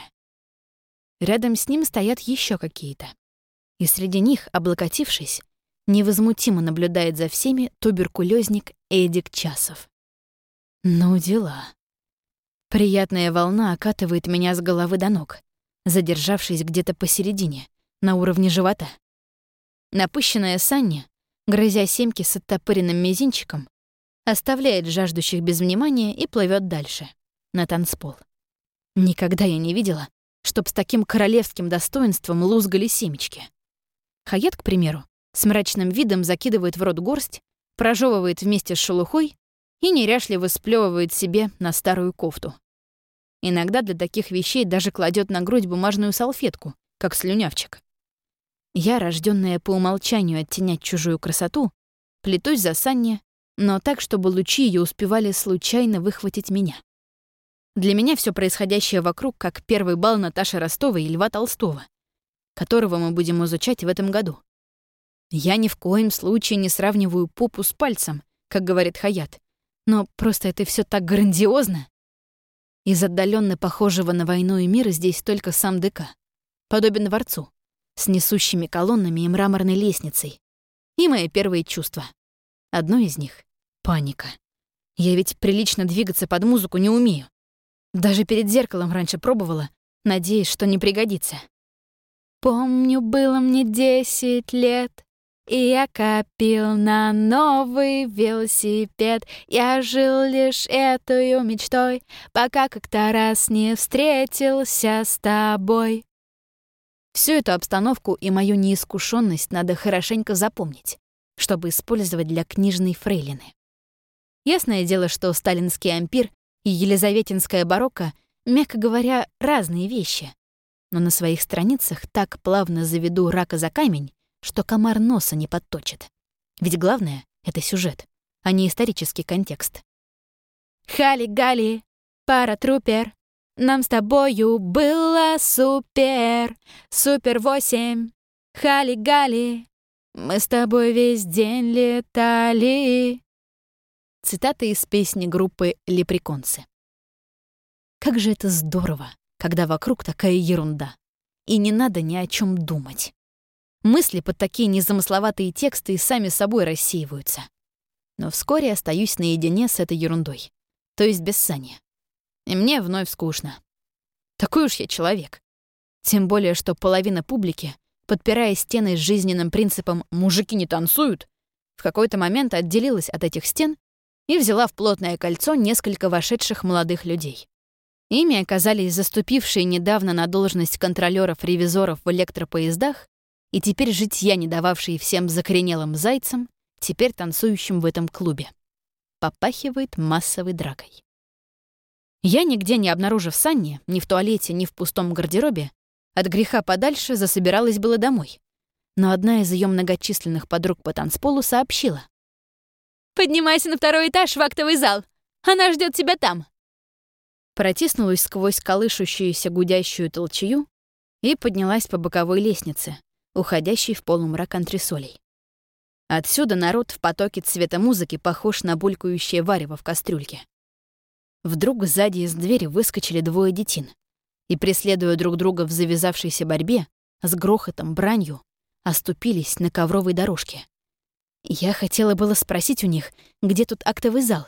Рядом с ним стоят еще какие-то. И среди них, облокотившись, невозмутимо наблюдает за всеми туберкулезник Эдик Часов. Ну, дела. Приятная волна окатывает меня с головы до ног, задержавшись где-то посередине, на уровне живота. Напыщенная Санни, грозя семки с оттопыренным мизинчиком, оставляет жаждущих без внимания и плывет дальше, на танцпол. Никогда я не видела, чтоб с таким королевским достоинством лузгали семечки. Хаят, к примеру, с мрачным видом закидывает в рот горсть, прожевывает вместе с шелухой и неряшливо сплевывает себе на старую кофту. Иногда для таких вещей даже кладет на грудь бумажную салфетку, как слюнявчик. Я, рожденная по умолчанию оттенять чужую красоту, плетусь за Санни, но так, чтобы лучи ее успевали случайно выхватить меня. Для меня все происходящее вокруг как первый бал Наташи Ростовой и Льва Толстого, которого мы будем изучать в этом году. Я ни в коем случае не сравниваю попу с пальцем, как говорит Хаят, но просто это все так грандиозно. Из отдаленно похожего на войну и мира здесь только сам ДК, подобен дворцу, с несущими колоннами и мраморной лестницей. И мои первые чувства. Одно из них — паника. Я ведь прилично двигаться под музыку не умею. Даже перед зеркалом раньше пробовала, надеясь, что не пригодится. Помню, было мне десять лет, и я копил на новый велосипед. Я жил лишь этой мечтой, пока как-то раз не встретился с тобой. Всю эту обстановку и мою неискушенность надо хорошенько запомнить, чтобы использовать для книжной фрейлины. Ясное дело, что сталинский ампир и елизаветинская барокко, мягко говоря, разные вещи. Но на своих страницах так плавно заведу рака за камень, что комар носа не подточит. Ведь главное — это сюжет, а не исторический контекст. «Хали-гали, пара-трупер, нам с тобою было супер, супер восемь, хали-гали, мы с тобой весь день летали». Цитата из песни группы «Лепреконцы». Как же это здорово, когда вокруг такая ерунда. И не надо ни о чем думать. Мысли под такие незамысловатые тексты и сами собой рассеиваются. Но вскоре остаюсь наедине с этой ерундой. То есть без Сани. И мне вновь скучно. Такой уж я человек. Тем более, что половина публики, подпирая стены с жизненным принципом «мужики не танцуют», в какой-то момент отделилась от этих стен и взяла в плотное кольцо несколько вошедших молодых людей. Ими оказались заступившие недавно на должность контролёров-ревизоров в электропоездах и теперь житья, не дававшие всем закоренелым зайцам, теперь танцующим в этом клубе. Попахивает массовой дракой. Я, нигде не обнаружив Санни, ни в туалете, ни в пустом гардеробе, от греха подальше засобиралась было домой. Но одна из ее многочисленных подруг по танцполу сообщила. Поднимайся на второй этаж в актовый зал. Она ждет тебя там. Протиснулась сквозь колышущуюся гудящую толчью и поднялась по боковой лестнице, уходящей в полумрак антресолей. Отсюда народ в потоке цвета музыки похож на булькающее варево в кастрюльке. Вдруг сзади из двери выскочили двое детин и, преследуя друг друга в завязавшейся борьбе, с грохотом, бранью, оступились на ковровой дорожке. Я хотела было спросить у них, где тут актовый зал,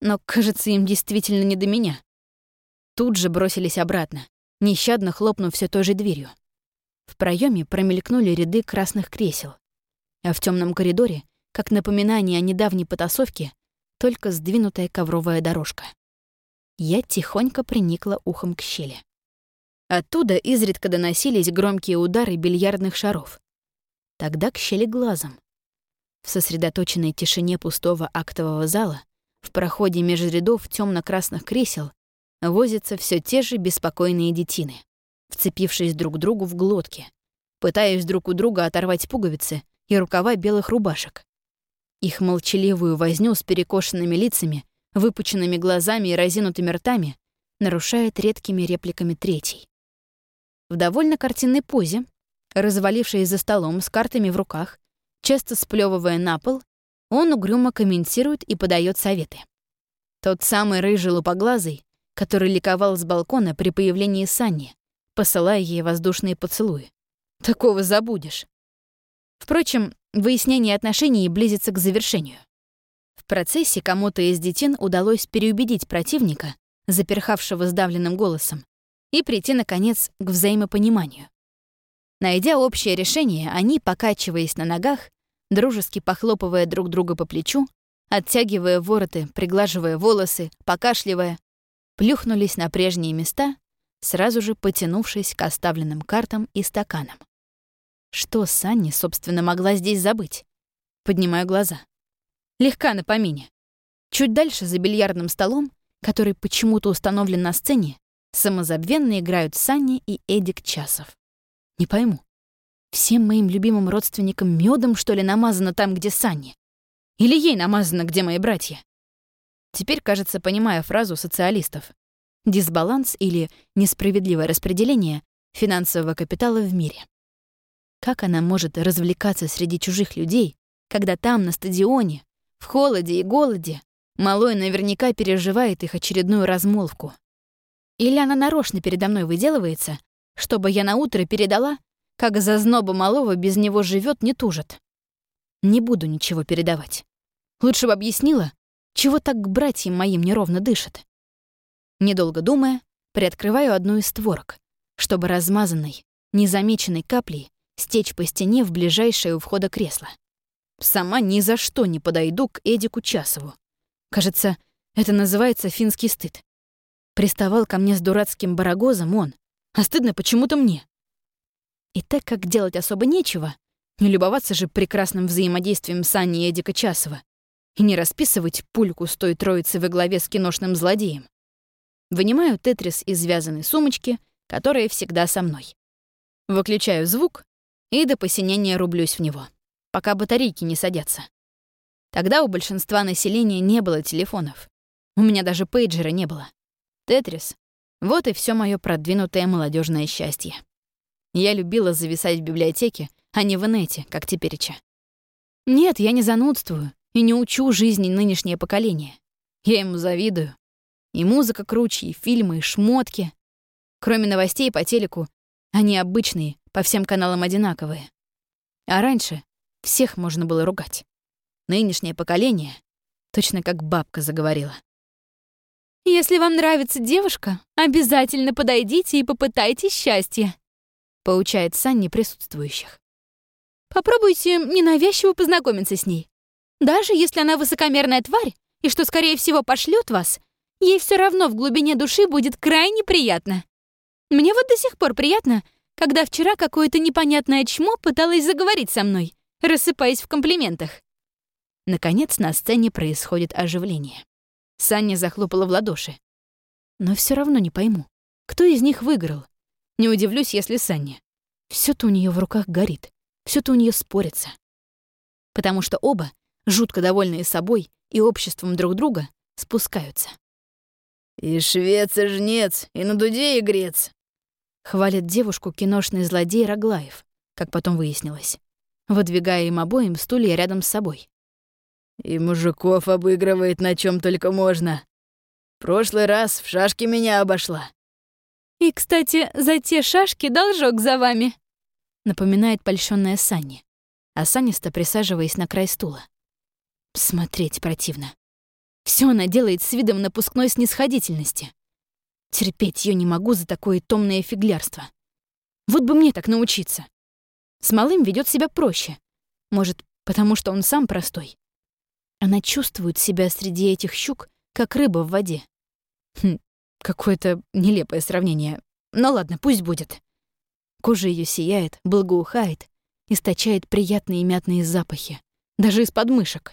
но, кажется, им действительно не до меня. Тут же бросились обратно, нещадно хлопнув все той же дверью. В проеме промелькнули ряды красных кресел, а в темном коридоре, как напоминание о недавней потасовке, только сдвинутая ковровая дорожка. Я тихонько приникла ухом к щели. Оттуда изредка доносились громкие удары бильярдных шаров. Тогда к щели глазом. В сосредоточенной тишине пустого актового зала, в проходе меж рядов темно красных кресел, возятся все те же беспокойные детины, вцепившись друг другу в глотки, пытаясь друг у друга оторвать пуговицы и рукава белых рубашек. Их молчаливую возню с перекошенными лицами выпученными глазами и разинутыми ртами, нарушает редкими репликами третий. В довольно картинной позе, развалившись за столом с картами в руках, часто сплевывая на пол, он угрюмо комментирует и подает советы. Тот самый рыжий лупоглазый, который ликовал с балкона при появлении Санни, посылая ей воздушные поцелуи. Такого забудешь. Впрочем, выяснение отношений близится к завершению. В процессе кому-то из детин удалось переубедить противника, заперхавшего сдавленным голосом, и прийти, наконец, к взаимопониманию. Найдя общее решение, они, покачиваясь на ногах, дружески похлопывая друг друга по плечу, оттягивая вороты, приглаживая волосы, покашливая, плюхнулись на прежние места, сразу же потянувшись к оставленным картам и стаканам. Что Санни, собственно, могла здесь забыть? Поднимаю глаза. Легка на помине. Чуть дальше, за бильярдным столом, который почему-то установлен на сцене, самозабвенно играют Санни и Эдик Часов. Не пойму, всем моим любимым родственникам медом что ли, намазано там, где Санни? Или ей намазано, где мои братья? Теперь, кажется, понимаю фразу социалистов. Дисбаланс или несправедливое распределение финансового капитала в мире. Как она может развлекаться среди чужих людей, когда там, на стадионе, в холоде и голоде, малой наверняка переживает их очередную размолвку? Или она нарочно передо мной выделывается, чтобы я на утро передала, как за зноба малого без него живет, не тужит. Не буду ничего передавать. Лучше бы объяснила, чего так к братьям моим неровно дышит. Недолго думая, приоткрываю одну из створок, чтобы размазанной, незамеченной каплей стечь по стене в ближайшее у входа кресло. Сама ни за что не подойду к Эдику Часову. Кажется, это называется финский стыд. Приставал ко мне с дурацким барагозом он, а стыдно почему-то мне. И так как делать особо нечего, не любоваться же прекрасным взаимодействием Сани и Эдика Часова и не расписывать пульку с той троицы во главе с киношным злодеем. Вынимаю тетрис из связанной сумочки, которая всегда со мной. Выключаю звук и до посинения рублюсь в него, пока батарейки не садятся. Тогда у большинства населения не было телефонов. У меня даже пейджера не было. Тетрис — вот и все мое продвинутое молодежное счастье. Я любила зависать в библиотеке, а не в инете, как тепереча. Нет, я не занудствую и не учу жизни нынешнее поколение. Я ему завидую. И музыка круче, и фильмы, и шмотки. Кроме новостей по телеку, они обычные, по всем каналам одинаковые. А раньше всех можно было ругать. Нынешнее поколение точно как бабка заговорила. «Если вам нравится девушка, обязательно подойдите и попытайтесь счастья», поучает Санни присутствующих. Попробуйте ненавязчиво познакомиться с ней. Даже если она высокомерная тварь, и что, скорее всего, пошлет вас, ей все равно в глубине души будет крайне приятно. Мне вот до сих пор приятно, когда вчера какое-то непонятное чмо пыталось заговорить со мной, рассыпаясь в комплиментах. Наконец на сцене происходит оживление. Саня захлопала в ладоши. Но все равно не пойму, кто из них выиграл, не удивлюсь, если Саня. все то у нее в руках горит, все то у нее спорится. Потому что оба, жутко довольные собой и обществом друг друга, спускаются. «И швец, и жнец, и на дуде игрец», — хвалит девушку киношный злодей Роглаев, как потом выяснилось, выдвигая им обоим стулья рядом с собой. «И мужиков обыгрывает на чем только можно. Прошлый раз в шашке меня обошла. «И, кстати, за те шашки должок за вами», — напоминает польщённая Санни, а Санниста присаживаясь на край стула. Смотреть противно. Все она делает с видом напускной снисходительности. Терпеть ее не могу за такое томное фиглярство. Вот бы мне так научиться. С малым ведет себя проще. Может, потому что он сам простой. Она чувствует себя среди этих щук, как рыба в воде. Хм, Какое-то нелепое сравнение. Но ладно, пусть будет. Кожа ее сияет, благоухает, источает приятные мятные запахи, даже из подмышек.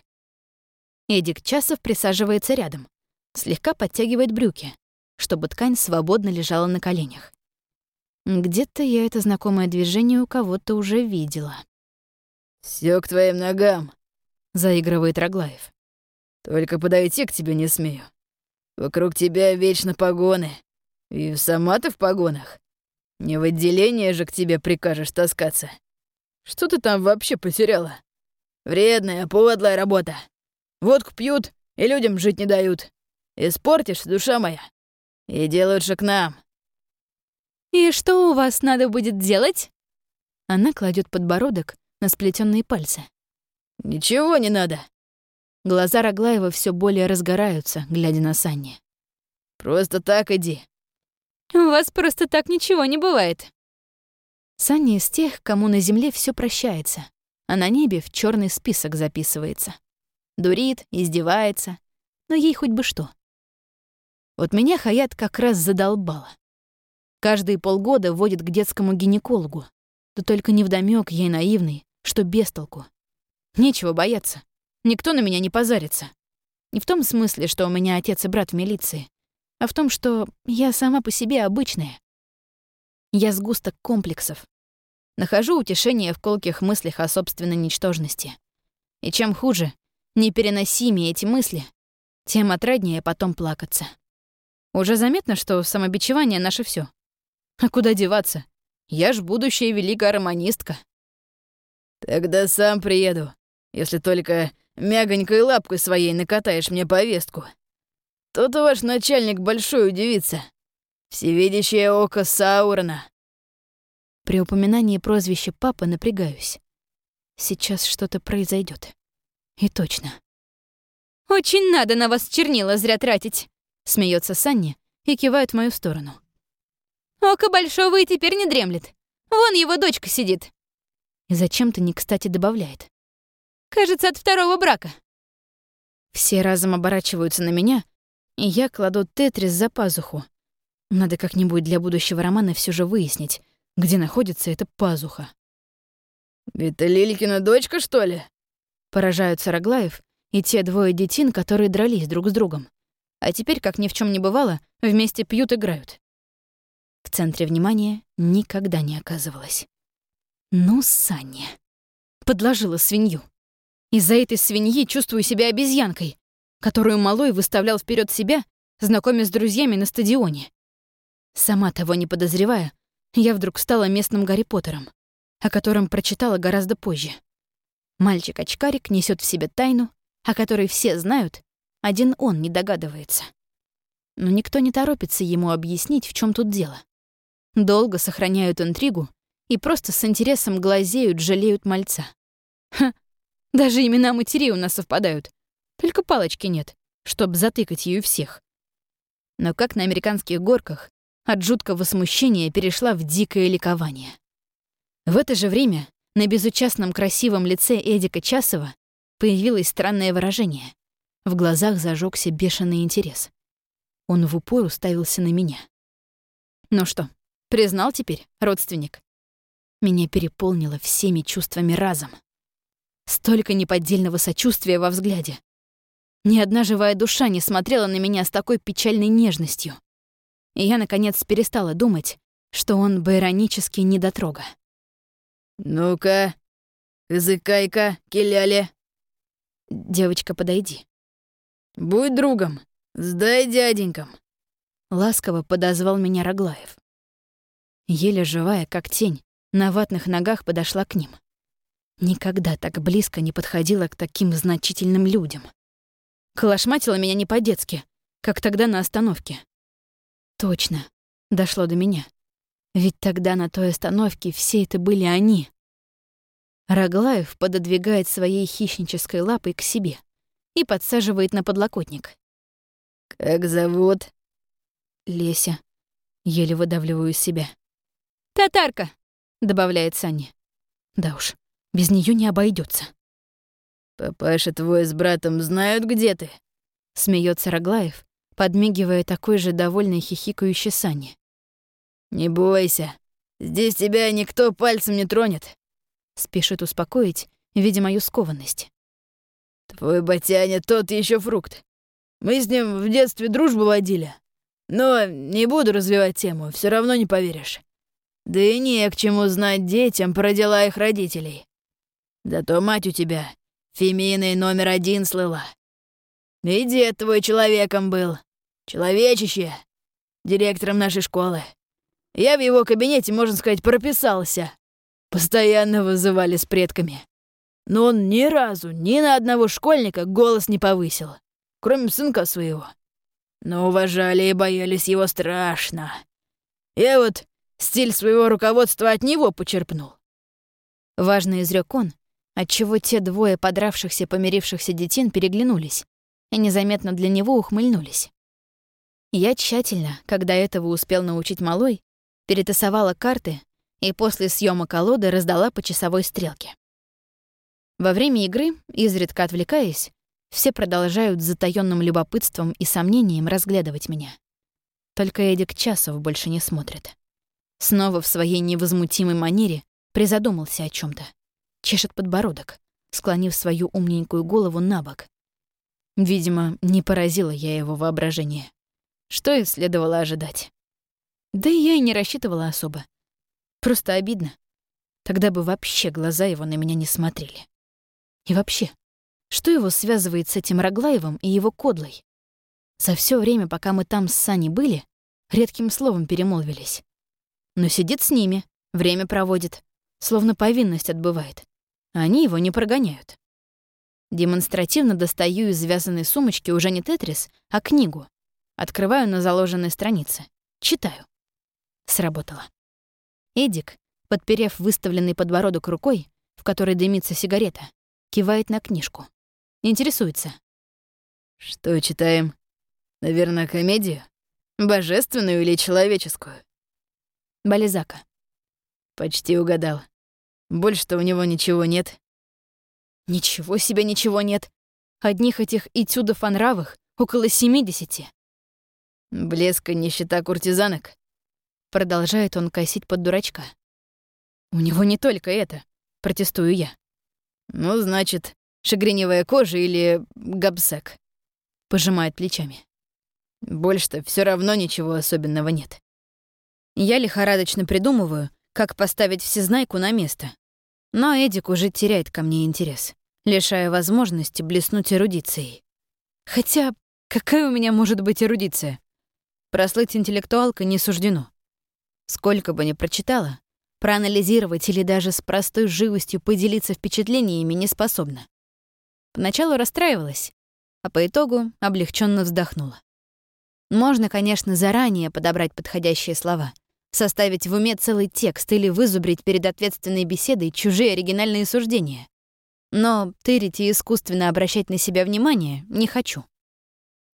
Эдик Часов присаживается рядом, слегка подтягивает брюки, чтобы ткань свободно лежала на коленях. Где-то я это знакомое движение у кого-то уже видела. Все к твоим ногам», — заигрывает Роглаев. Только подойти к тебе не смею. Вокруг тебя вечно погоны. И сама ты в погонах. Не в отделение же к тебе прикажешь таскаться. Что ты там вообще потеряла? Вредная, подлая работа. Водку пьют и людям жить не дают. Испортишь, душа моя. Иди лучше к нам. «И что у вас надо будет делать?» Она кладет подбородок на сплетенные пальцы. «Ничего не надо». Глаза Роглаева все более разгораются, глядя на Санни. «Просто так иди». «У вас просто так ничего не бывает». Санни из тех, кому на земле все прощается, а на небе в черный список записывается. Дурит, издевается, но ей хоть бы что. Вот меня Хаят как раз задолбала. Каждые полгода водит к детскому гинекологу. Да только невдомёк ей наивный, что без толку. Нечего бояться. Никто на меня не позарится. Не в том смысле, что у меня отец и брат в милиции, а в том, что я сама по себе обычная. Я сгусток комплексов. Нахожу утешение в колких мыслях о собственной ничтожности. И чем хуже, непереносимее эти мысли, тем отраднее потом плакаться. Уже заметно, что самобичевание — наше все. А куда деваться? Я ж будущая великая романистка. Тогда сам приеду, если только мягонькой лапкой своей накатаешь мне повестку. Тут ваш начальник большой удивится. Всевидящее око Саурона. При упоминании прозвища папы напрягаюсь. Сейчас что-то произойдет. И точно. «Очень надо на вас чернила зря тратить», — смеется Санни и кивает в мою сторону. Око Большого и теперь не дремлет. Вон его дочка сидит. И зачем-то не кстати добавляет. Кажется, от второго брака. Все разом оборачиваются на меня, и я кладу тетрис за пазуху. Надо как-нибудь для будущего романа все же выяснить, где находится эта пазуха. «Это Лилькина дочка, что ли?» Поражаются Роглаев и те двое детин, которые дрались друг с другом. А теперь, как ни в чем не бывало, вместе пьют-играют. В центре внимания никогда не оказывалась. Ну, Саня. Подложила свинью. Из-за этой свиньи чувствую себя обезьянкой, которую малой выставлял вперед себя, знакомясь с друзьями на стадионе. Сама того не подозревая, я вдруг стала местным Гарри Поттером, о котором прочитала гораздо позже. Мальчик-очкарик несет в себе тайну, о которой все знают, один он не догадывается. Но никто не торопится ему объяснить, в чем тут дело долго сохраняют интригу и просто с интересом глазеют, жалеют мальца. Ха, даже имена матерей у нас совпадают. Только палочки нет, чтоб затыкать ее всех. Но как на американских горках, от жуткого смущения перешла в дикое ликование. В это же время на безучастном красивом лице Эдика Часова появилось странное выражение. В глазах зажегся бешеный интерес. Он в упор уставился на меня. Ну что, Признал теперь, родственник. Меня переполнило всеми чувствами разом. Столько неподдельного сочувствия во взгляде. Ни одна живая душа не смотрела на меня с такой печальной нежностью. И я, наконец, перестала думать, что он бы иронически недотрога. «Ну-ка, языкайка, келяле». «Девочка, подойди». «Будь другом, сдай дяденькам». Ласково подозвал меня Роглаев еле живая, как тень, на ватных ногах подошла к ним. Никогда так близко не подходила к таким значительным людям. Колошматила меня не по-детски, как тогда на остановке. Точно, дошло до меня. Ведь тогда на той остановке все это были они. Роглаев пододвигает своей хищнической лапой к себе и подсаживает на подлокотник. «Как зовут?» «Леся». Еле выдавливаю из себя. «Татарка», — добавляет Саня. Да уж, без нее не обойдется. «Папаша твой с братом знают, где ты?» — смеется Роглаев, подмигивая такой же довольной хихикающей Сане. «Не бойся, здесь тебя никто пальцем не тронет», — спешит успокоить, видя мою скованность. «Твой батяня тот еще фрукт. Мы с ним в детстве дружбу водили. Но не буду развивать тему, все равно не поверишь. Да и не к чему знать детям про дела их родителей. Зато мать у тебя феминой номер один слыла. И дед твой человеком был. Человечище. Директором нашей школы. Я в его кабинете, можно сказать, прописался. Постоянно вызывали с предками. Но он ни разу, ни на одного школьника голос не повысил. Кроме сынка своего. Но уважали и боялись его страшно. Я вот стиль своего руководства от него почерпнул. Важно изрек он, отчего те двое подравшихся, помирившихся детин переглянулись и незаметно для него ухмыльнулись. Я тщательно, когда этого успел научить малой, перетасовала карты и после съема колоды раздала по часовой стрелке. Во время игры, изредка отвлекаясь, все продолжают с затаённым любопытством и сомнением разглядывать меня. Только Эдик Часов больше не смотрит. Снова в своей невозмутимой манере призадумался о чем то Чешет подбородок, склонив свою умненькую голову на бок. Видимо, не поразила я его воображение. Что и следовало ожидать. Да и я и не рассчитывала особо. Просто обидно. Тогда бы вообще глаза его на меня не смотрели. И вообще, что его связывает с этим Роглаевым и его кодлой? За все время, пока мы там с Саней были, редким словом перемолвились. Но сидит с ними, время проводит, словно повинность отбывает. Они его не прогоняют. Демонстративно достаю из связанной сумочки уже не тетрис, а книгу. Открываю на заложенной странице. Читаю. Сработало. Эдик, подперев выставленный подбородок рукой, в которой дымится сигарета, кивает на книжку. Интересуется. «Что читаем? Наверное, комедию? Божественную или человеческую?» Бализака. «Почти угадал. Больше-то у него ничего нет». «Ничего себе ничего нет. Одних этих этюдов о нравах около семидесяти». «Блеск и нищета куртизанок?» Продолжает он косить под дурачка. «У него не только это», — протестую я. «Ну, значит, шагреневая кожа или габсек. Пожимает плечами. Больше-то все равно ничего особенного нет. Я лихорадочно придумываю, как поставить всезнайку на место. Но Эдик уже теряет ко мне интерес, лишая возможности блеснуть эрудицией. Хотя, какая у меня может быть эрудиция? Прослыть интеллектуалка не суждено. Сколько бы ни прочитала, проанализировать или даже с простой живостью поделиться впечатлениями не способна. Поначалу расстраивалась, а по итогу облегченно вздохнула. Можно, конечно, заранее подобрать подходящие слова, составить в уме целый текст или вызубрить перед ответственной беседой чужие оригинальные суждения. Но тырить и искусственно обращать на себя внимание не хочу.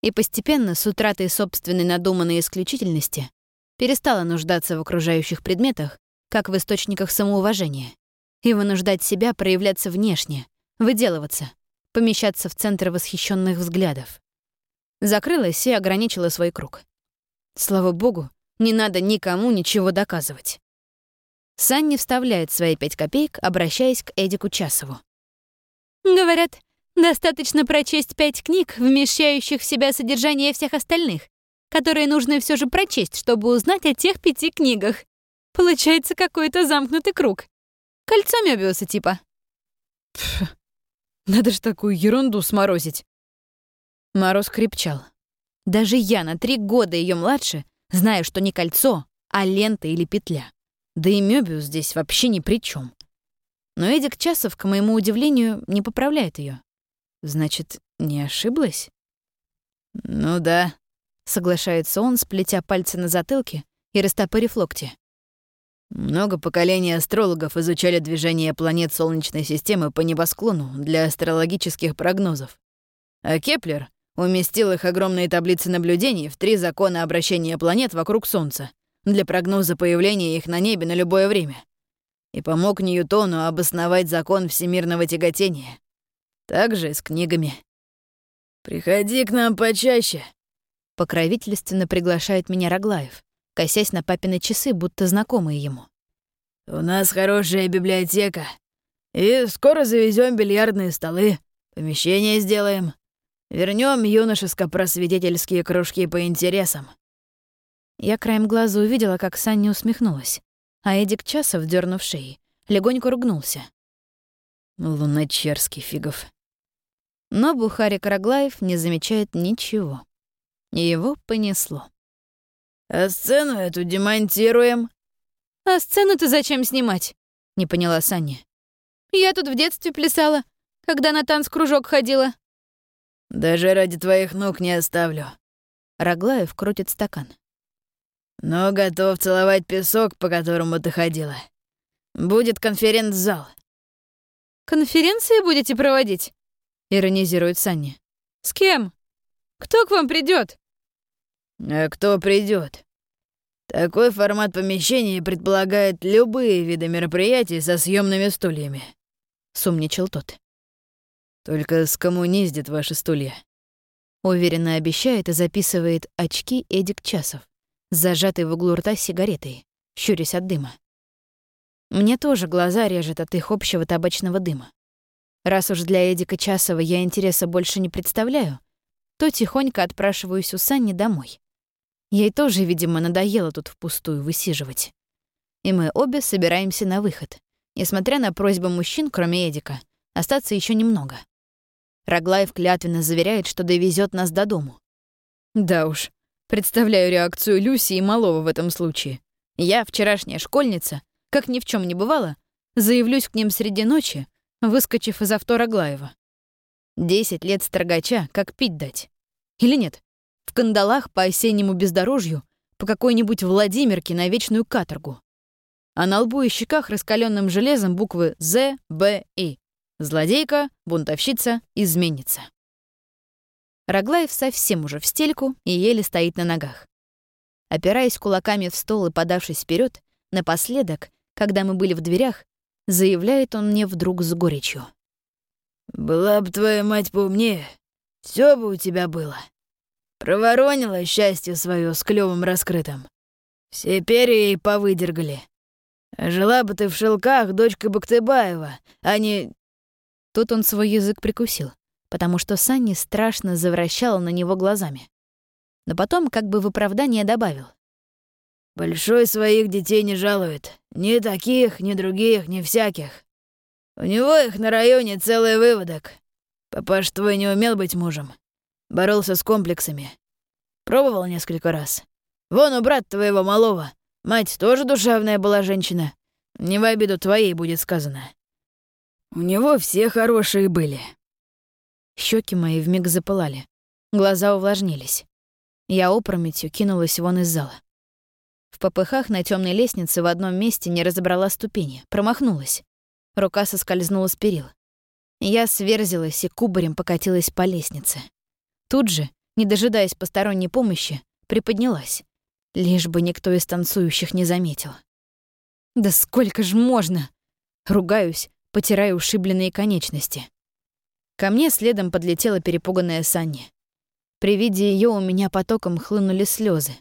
И постепенно, с утратой собственной надуманной исключительности, перестала нуждаться в окружающих предметах, как в источниках самоуважения, и вынуждать себя проявляться внешне, выделываться, помещаться в центр восхищенных взглядов. Закрылась и ограничила свой круг. Слава богу, не надо никому ничего доказывать. Санни вставляет свои пять копеек, обращаясь к Эдику Часову. «Говорят, достаточно прочесть пять книг, вмещающих в себя содержание всех остальных, которые нужно все же прочесть, чтобы узнать о тех пяти книгах. Получается какой-то замкнутый круг. Кольцо Мёбиуса типа». Пф, надо ж такую ерунду сморозить. Мороз крепчал. Даже я на три года ее младше знаю, что не кольцо, а лента или петля. Да и Мёбиус здесь вообще ни при чем. Но Эдик Часов, к моему удивлению, не поправляет ее. Значит, не ошиблась? Ну да, соглашается он, сплетя пальцы на затылке и растопырив локти. Много поколений астрологов изучали движение планет Солнечной системы по небосклону для астрологических прогнозов. А Кеплер уместил их огромные таблицы наблюдений в три закона обращения планет вокруг Солнца для прогноза появления их на небе на любое время. И помог Ньютону обосновать закон всемирного тяготения. Также с книгами. «Приходи к нам почаще», — покровительственно приглашает меня Роглаев косясь на папины часы, будто знакомые ему. «У нас хорошая библиотека. И скоро завезем бильярдные столы, помещение сделаем. Вернем юношеско-просветительские кружки по интересам». Я краем глаза увидела, как Саня усмехнулась, а Эдик Часов, дернув шеи, легонько ругнулся. Луначерский фигов. Но Бухарик Раглаев не замечает ничего. Его понесло. «А сцену эту демонтируем». «А сцену-то зачем снимать?» — не поняла Саня. «Я тут в детстве плясала, когда на танц-кружок ходила». «Даже ради твоих ног не оставлю». Раглаев крутит стакан. «Но готов целовать песок, по которому ты ходила. Будет конференц-зал». «Конференции будете проводить?» — иронизирует Саня. «С кем? Кто к вам придет? «А кто придет? Такой формат помещения предполагает любые виды мероприятий со съемными стульями», — сумничал тот. «Только скоммуниздит ваши стулья», — уверенно обещает и записывает очки Эдик Часов, зажатый в углу рта сигаретой, щурясь от дыма. Мне тоже глаза режет от их общего табачного дыма. Раз уж для Эдика Часова я интереса больше не представляю, то тихонько отпрашиваюсь у Санни домой. Ей тоже, видимо, надоело тут впустую высиживать. И мы обе собираемся на выход, несмотря на просьбы мужчин, кроме Эдика, остаться еще немного. Раглаев клятвенно заверяет, что довезет нас до дому. Да уж, представляю реакцию Люси и Малого в этом случае. Я, вчерашняя школьница, как ни в чем не бывало, заявлюсь к ним среди ночи, выскочив из авто Раглаева. Десять лет строгача, как пить дать. Или нет? В кандалах по осеннему бездорожью, по какой-нибудь Владимирке на вечную каторгу. А на лбу и щеках раскаленным железом буквы З, Б, И. Злодейка, бунтовщица, изменница. Раглаев совсем уже в стельку и еле стоит на ногах. Опираясь кулаками в стол и подавшись вперед, напоследок, когда мы были в дверях, заявляет он мне вдруг с горечью. «Была бы твоя мать поумнее, все бы у тебя было. Проворонила счастье свое с клювом раскрытым. Все перья ей повыдергали. Жила бы ты в шелках, дочка Бактыбаева, а не...» Тут он свой язык прикусил, потому что Санни страшно завращала на него глазами. Но потом как бы в оправдание добавил. «Большой своих детей не жалует. Ни таких, ни других, ни всяких. У него их на районе целый выводок. Папаш твой не умел быть мужем. Боролся с комплексами. Пробовал несколько раз. Вон у брата твоего малого. Мать тоже душевная была женщина. Не в обиду твоей будет сказано. У него все хорошие были. Щеки мои вмиг запылали. Глаза увлажнились. Я опрометью кинулась вон из зала. В попыхах на темной лестнице в одном месте не разобрала ступени, промахнулась. Рука соскользнула с перил. Я сверзилась и кубарем покатилась по лестнице. Тут же, не дожидаясь посторонней помощи, приподнялась. Лишь бы никто из танцующих не заметил. «Да сколько ж можно?» Ругаюсь, потирая ушибленные конечности. Ко мне следом подлетела перепуганная Санни. При виде ее у меня потоком хлынули слезы.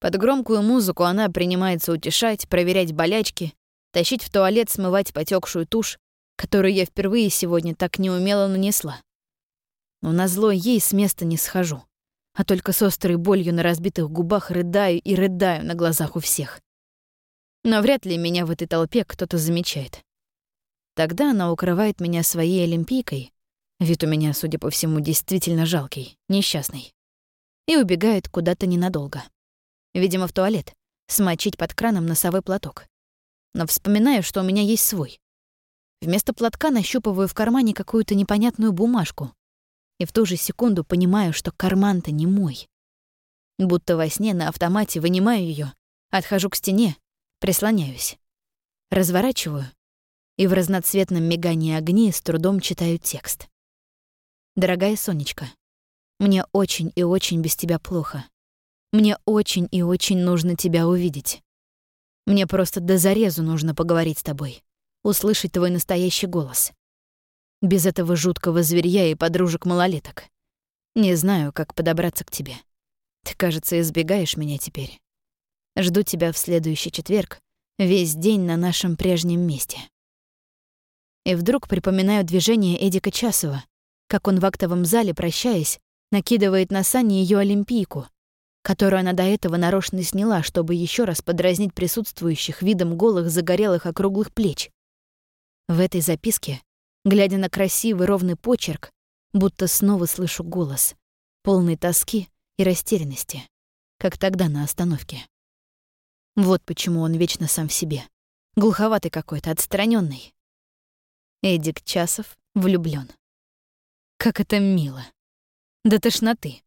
Под громкую музыку она принимается утешать, проверять болячки, тащить в туалет, смывать потекшую тушь, которую я впервые сегодня так неумело нанесла. Но на зло ей с места не схожу, а только с острой болью на разбитых губах рыдаю и рыдаю на глазах у всех. Но вряд ли меня в этой толпе кто-то замечает. Тогда она укрывает меня своей олимпийкой, вид у меня, судя по всему, действительно жалкий, несчастный, и убегает куда-то ненадолго. Видимо, в туалет, смочить под краном носовой платок. Но вспоминаю, что у меня есть свой. Вместо платка нащупываю в кармане какую-то непонятную бумажку. И в ту же секунду понимаю, что карман-то не мой. Будто во сне на автомате вынимаю ее, отхожу к стене, прислоняюсь. Разворачиваю и в разноцветном мигании огней с трудом читаю текст. «Дорогая Сонечка, мне очень и очень без тебя плохо. Мне очень и очень нужно тебя увидеть. Мне просто до зарезу нужно поговорить с тобой, услышать твой настоящий голос. Без этого жуткого зверья и подружек-малолеток. Не знаю, как подобраться к тебе. Ты, кажется, избегаешь меня теперь. Жду тебя в следующий четверг, весь день на нашем прежнем месте. И вдруг припоминаю движение Эдика Часова, как он в актовом зале, прощаясь, накидывает на Сани ее олимпийку, которую она до этого нарочно сняла, чтобы еще раз подразнить присутствующих видом голых загорелых округлых плеч. В этой записке, глядя на красивый ровный почерк, будто снова слышу голос, полный тоски и растерянности, как тогда на остановке. Вот почему он вечно сам в себе. Глуховатый какой-то, отстраненный. Эдик Часов влюблён. Как это мило. До тошноты.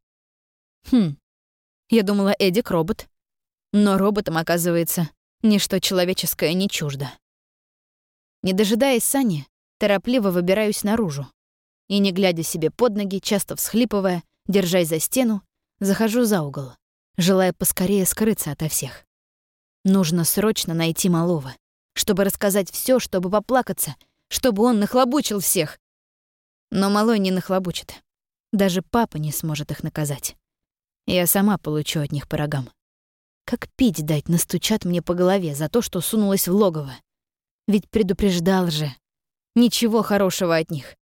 Хм, я думала, Эдик — робот. Но роботам, оказывается, ничто человеческое не чуждо. Не дожидаясь Сани, торопливо выбираюсь наружу. И, не глядя себе под ноги, часто всхлипывая, держась за стену, захожу за угол, желая поскорее скрыться ото всех. Нужно срочно найти малого, чтобы рассказать все, чтобы поплакаться, чтобы он нахлобучил всех. Но малой не нахлобучит. Даже папа не сможет их наказать. Я сама получу от них по рогам. Как пить дать настучат мне по голове за то, что сунулась в логово. Ведь предупреждал же. Ничего хорошего от них.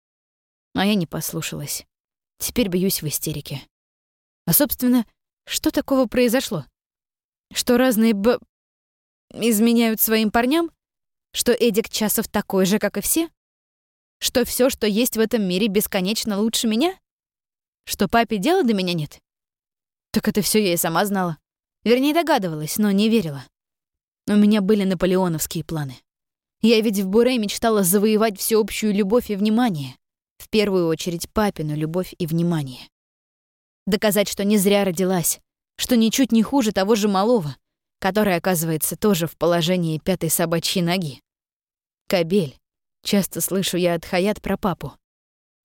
А я не послушалась. Теперь боюсь в истерике. А, собственно, что такого произошло? Что разные б... изменяют своим парням? Что Эдик Часов такой же, как и все? Что все, что есть в этом мире, бесконечно лучше меня? Что папе дела до меня нет? Так это все я и сама знала. Вернее, догадывалась, но не верила. У меня были наполеоновские планы. Я ведь в Буре мечтала завоевать всеобщую любовь и внимание. В первую очередь папину любовь и внимание. Доказать, что не зря родилась, что ничуть не хуже того же малого, который, оказывается, тоже в положении пятой собачьей ноги. Кабель. Часто слышу я от Хаят про папу.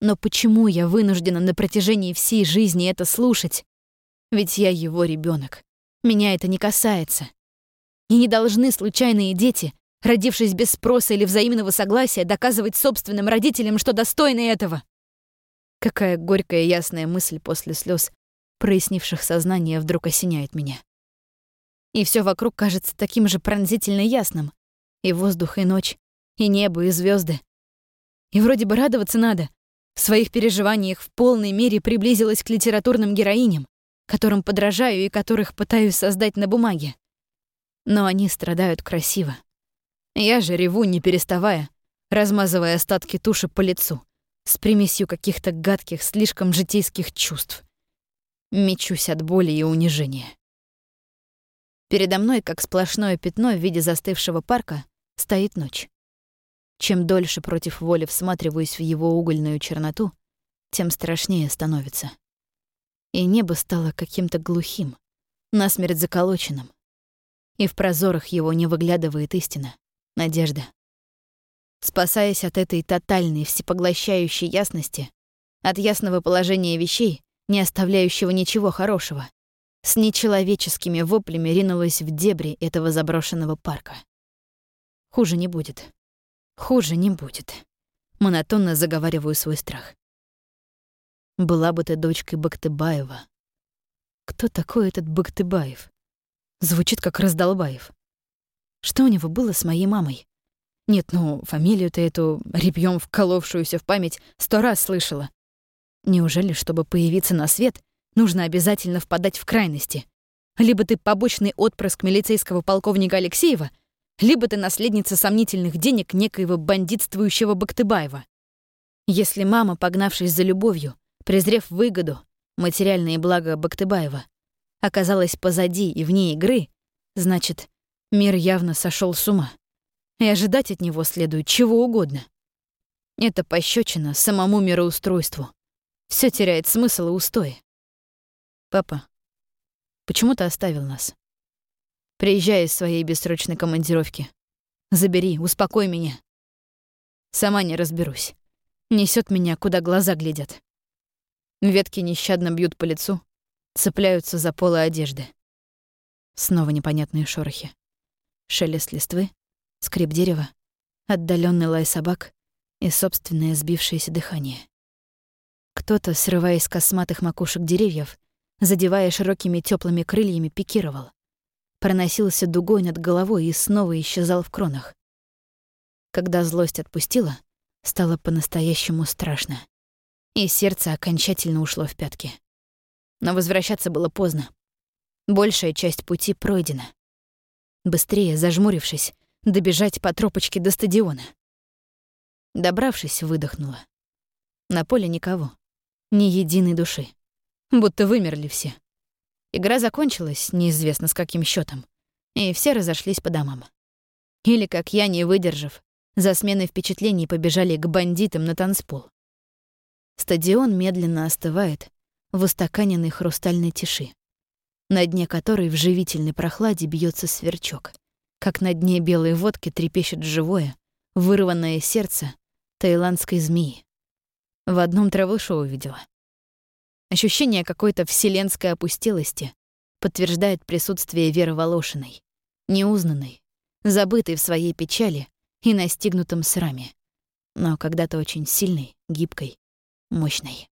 Но почему я вынуждена на протяжении всей жизни это слушать? Ведь я его ребенок. Меня это не касается. И не должны случайные дети, родившись без спроса или взаимного согласия, доказывать собственным родителям, что достойны этого. Какая горькая ясная мысль после слез, прояснивших сознание, вдруг осеняет меня. И все вокруг кажется таким же пронзительно ясным. И воздух, и ночь, и небо, и звезды. И вроде бы радоваться надо. В своих переживаниях в полной мере приблизилась к литературным героиням, которым подражаю и которых пытаюсь создать на бумаге. Но они страдают красиво. Я же реву, не переставая, размазывая остатки туши по лицу, с примесью каких-то гадких, слишком житейских чувств. Мечусь от боли и унижения. Передо мной, как сплошное пятно в виде застывшего парка, стоит ночь. Чем дольше против воли всматриваюсь в его угольную черноту, тем страшнее становится и небо стало каким-то глухим, насмерть заколоченным. И в прозорах его не выглядывает истина, надежда. Спасаясь от этой тотальной, всепоглощающей ясности, от ясного положения вещей, не оставляющего ничего хорошего, с нечеловеческими воплями ринулась в дебри этого заброшенного парка. Хуже не будет. Хуже не будет. Монотонно заговариваю свой страх. Была бы ты дочкой Бактыбаева. Кто такой этот Бактыбаев? Звучит как Раздолбаев. Что у него было с моей мамой? Нет, ну, фамилию-то эту, репьём вколовшуюся в память, сто раз слышала. Неужели, чтобы появиться на свет, нужно обязательно впадать в крайности? Либо ты побочный отпрыск милицейского полковника Алексеева, либо ты наследница сомнительных денег некоего бандитствующего Бактыбаева. Если мама, погнавшись за любовью, презрев выгоду, материальные блага Бактыбаева, оказалась позади и вне игры, значит, мир явно сошел с ума. И ожидать от него следует чего угодно. Это пощечина самому мироустройству. Все теряет смысл и устои. Папа, почему ты оставил нас? Приезжай из своей бессрочной командировки. Забери, успокой меня. Сама не разберусь. Несет меня, куда глаза глядят. Ветки нещадно бьют по лицу, цепляются за полы одежды. Снова непонятные шорохи. Шелест листвы, скрип дерева, отдаленный лай собак и собственное сбившееся дыхание. Кто-то, срываясь с косматых макушек деревьев, задевая широкими теплыми крыльями, пикировал. Проносился дугой над головой и снова исчезал в кронах. Когда злость отпустила, стало по-настоящему страшно и сердце окончательно ушло в пятки. Но возвращаться было поздно. Большая часть пути пройдена. Быстрее, зажмурившись, добежать по тропочке до стадиона. Добравшись, выдохнула. На поле никого. Ни единой души. Будто вымерли все. Игра закончилась, неизвестно с каким счетом, и все разошлись по домам. Или, как я, не выдержав, за сменой впечатлений побежали к бандитам на танцпол. Стадион медленно остывает в устаканенной хрустальной тиши, на дне которой в живительной прохладе бьется сверчок, как на дне белой водки трепещет живое, вырванное сердце таиландской змеи. В одном травы-шоу видела. Ощущение какой-то вселенской опустелости подтверждает присутствие Веры Волошиной, неузнанной, забытой в своей печали и настигнутом сраме, но когда-то очень сильной, гибкой, мощной.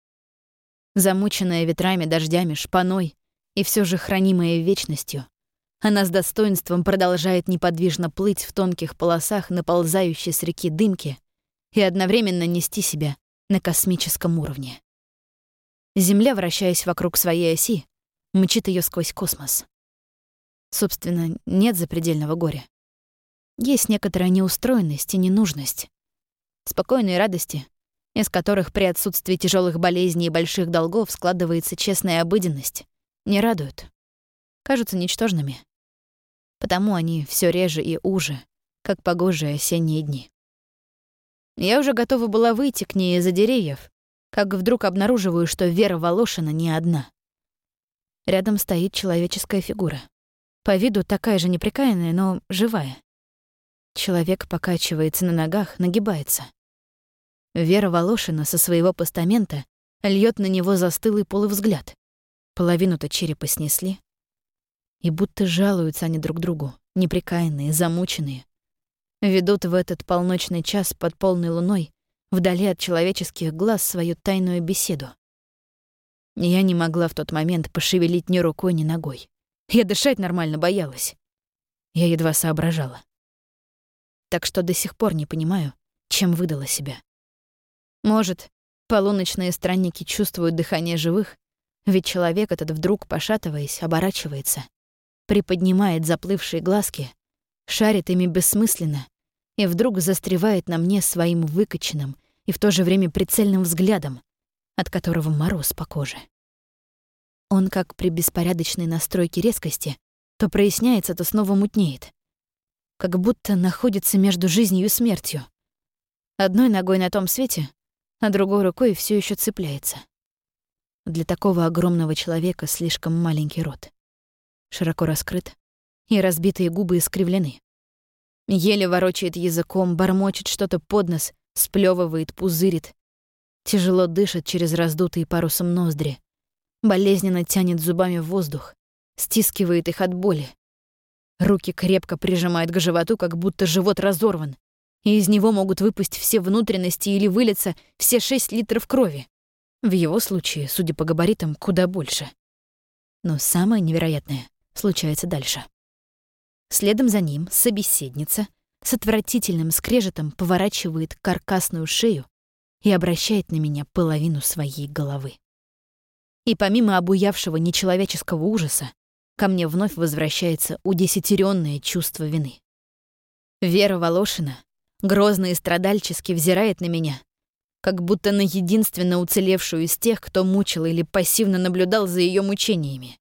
Замученная ветрами, дождями, шпаной и все же хранимая вечностью, она с достоинством продолжает неподвижно плыть в тонких полосах наползающей с реки дымки и одновременно нести себя на космическом уровне. Земля, вращаясь вокруг своей оси, мчит ее сквозь космос. Собственно, нет запредельного горя. Есть некоторая неустроенность и ненужность. Спокойные радости, из которых при отсутствии тяжелых болезней и больших долгов складывается честная обыденность, не радуют. Кажутся ничтожными. Потому они все реже и уже, как погожие осенние дни. Я уже готова была выйти к ней из-за деревьев, как вдруг обнаруживаю, что Вера Волошина не одна. Рядом стоит человеческая фигура. По виду такая же неприкаянная, но живая. Человек покачивается на ногах, нагибается. Вера Волошина со своего постамента льет на него застылый полувзгляд. Половину-то черепа снесли. И будто жалуются они друг другу, неприкаянные, замученные. Ведут в этот полночный час под полной луной вдали от человеческих глаз свою тайную беседу. Я не могла в тот момент пошевелить ни рукой, ни ногой. Я дышать нормально боялась. Я едва соображала. Так что до сих пор не понимаю, чем выдала себя. Может, полуночные странники чувствуют дыхание живых, ведь человек этот вдруг, пошатываясь, оборачивается, приподнимает заплывшие глазки, шарит ими бессмысленно и вдруг застревает на мне своим выкоченным и в то же время прицельным взглядом, от которого мороз по коже. Он, как при беспорядочной настройке резкости, то проясняется, то снова мутнеет. Как будто находится между жизнью и смертью. Одной ногой на том свете, а другой рукой все еще цепляется. Для такого огромного человека слишком маленький рот. Широко раскрыт, и разбитые губы искривлены. Еле ворочает языком, бормочет что-то под нос, сплевывает, пузырит. Тяжело дышит через раздутые парусом ноздри. Болезненно тянет зубами в воздух, стискивает их от боли. Руки крепко прижимает к животу, как будто живот разорван, и из него могут выпасть все внутренности или вылиться все 6 литров крови. В его случае, судя по габаритам, куда больше. Но самое невероятное случается дальше. Следом за ним собеседница с отвратительным скрежетом поворачивает каркасную шею и обращает на меня половину своей головы. И помимо обуявшего нечеловеческого ужаса, ко мне вновь возвращается удесятеренное чувство вины. Вера Волошина грозно и страдальчески взирает на меня, как будто на единственно уцелевшую из тех, кто мучил или пассивно наблюдал за ее мучениями.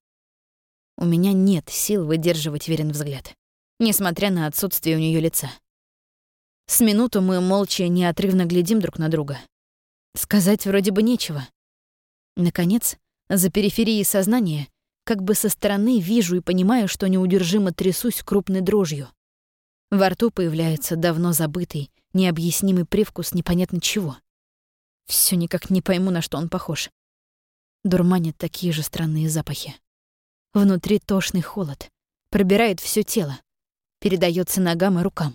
У меня нет сил выдерживать верен взгляд несмотря на отсутствие у нее лица. С минуту мы молча неотрывно глядим друг на друга. Сказать вроде бы нечего. Наконец, за периферией сознания, как бы со стороны вижу и понимаю, что неудержимо трясусь крупной дрожью. Во рту появляется давно забытый, необъяснимый привкус непонятно чего. Все никак не пойму, на что он похож. Дурманят такие же странные запахи. Внутри тошный холод, пробирает все тело передается ногам и рукам.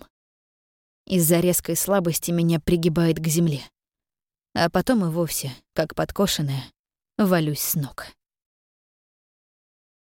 Из-за резкой слабости меня пригибает к земле. А потом и вовсе, как подкошенная, валюсь с ног.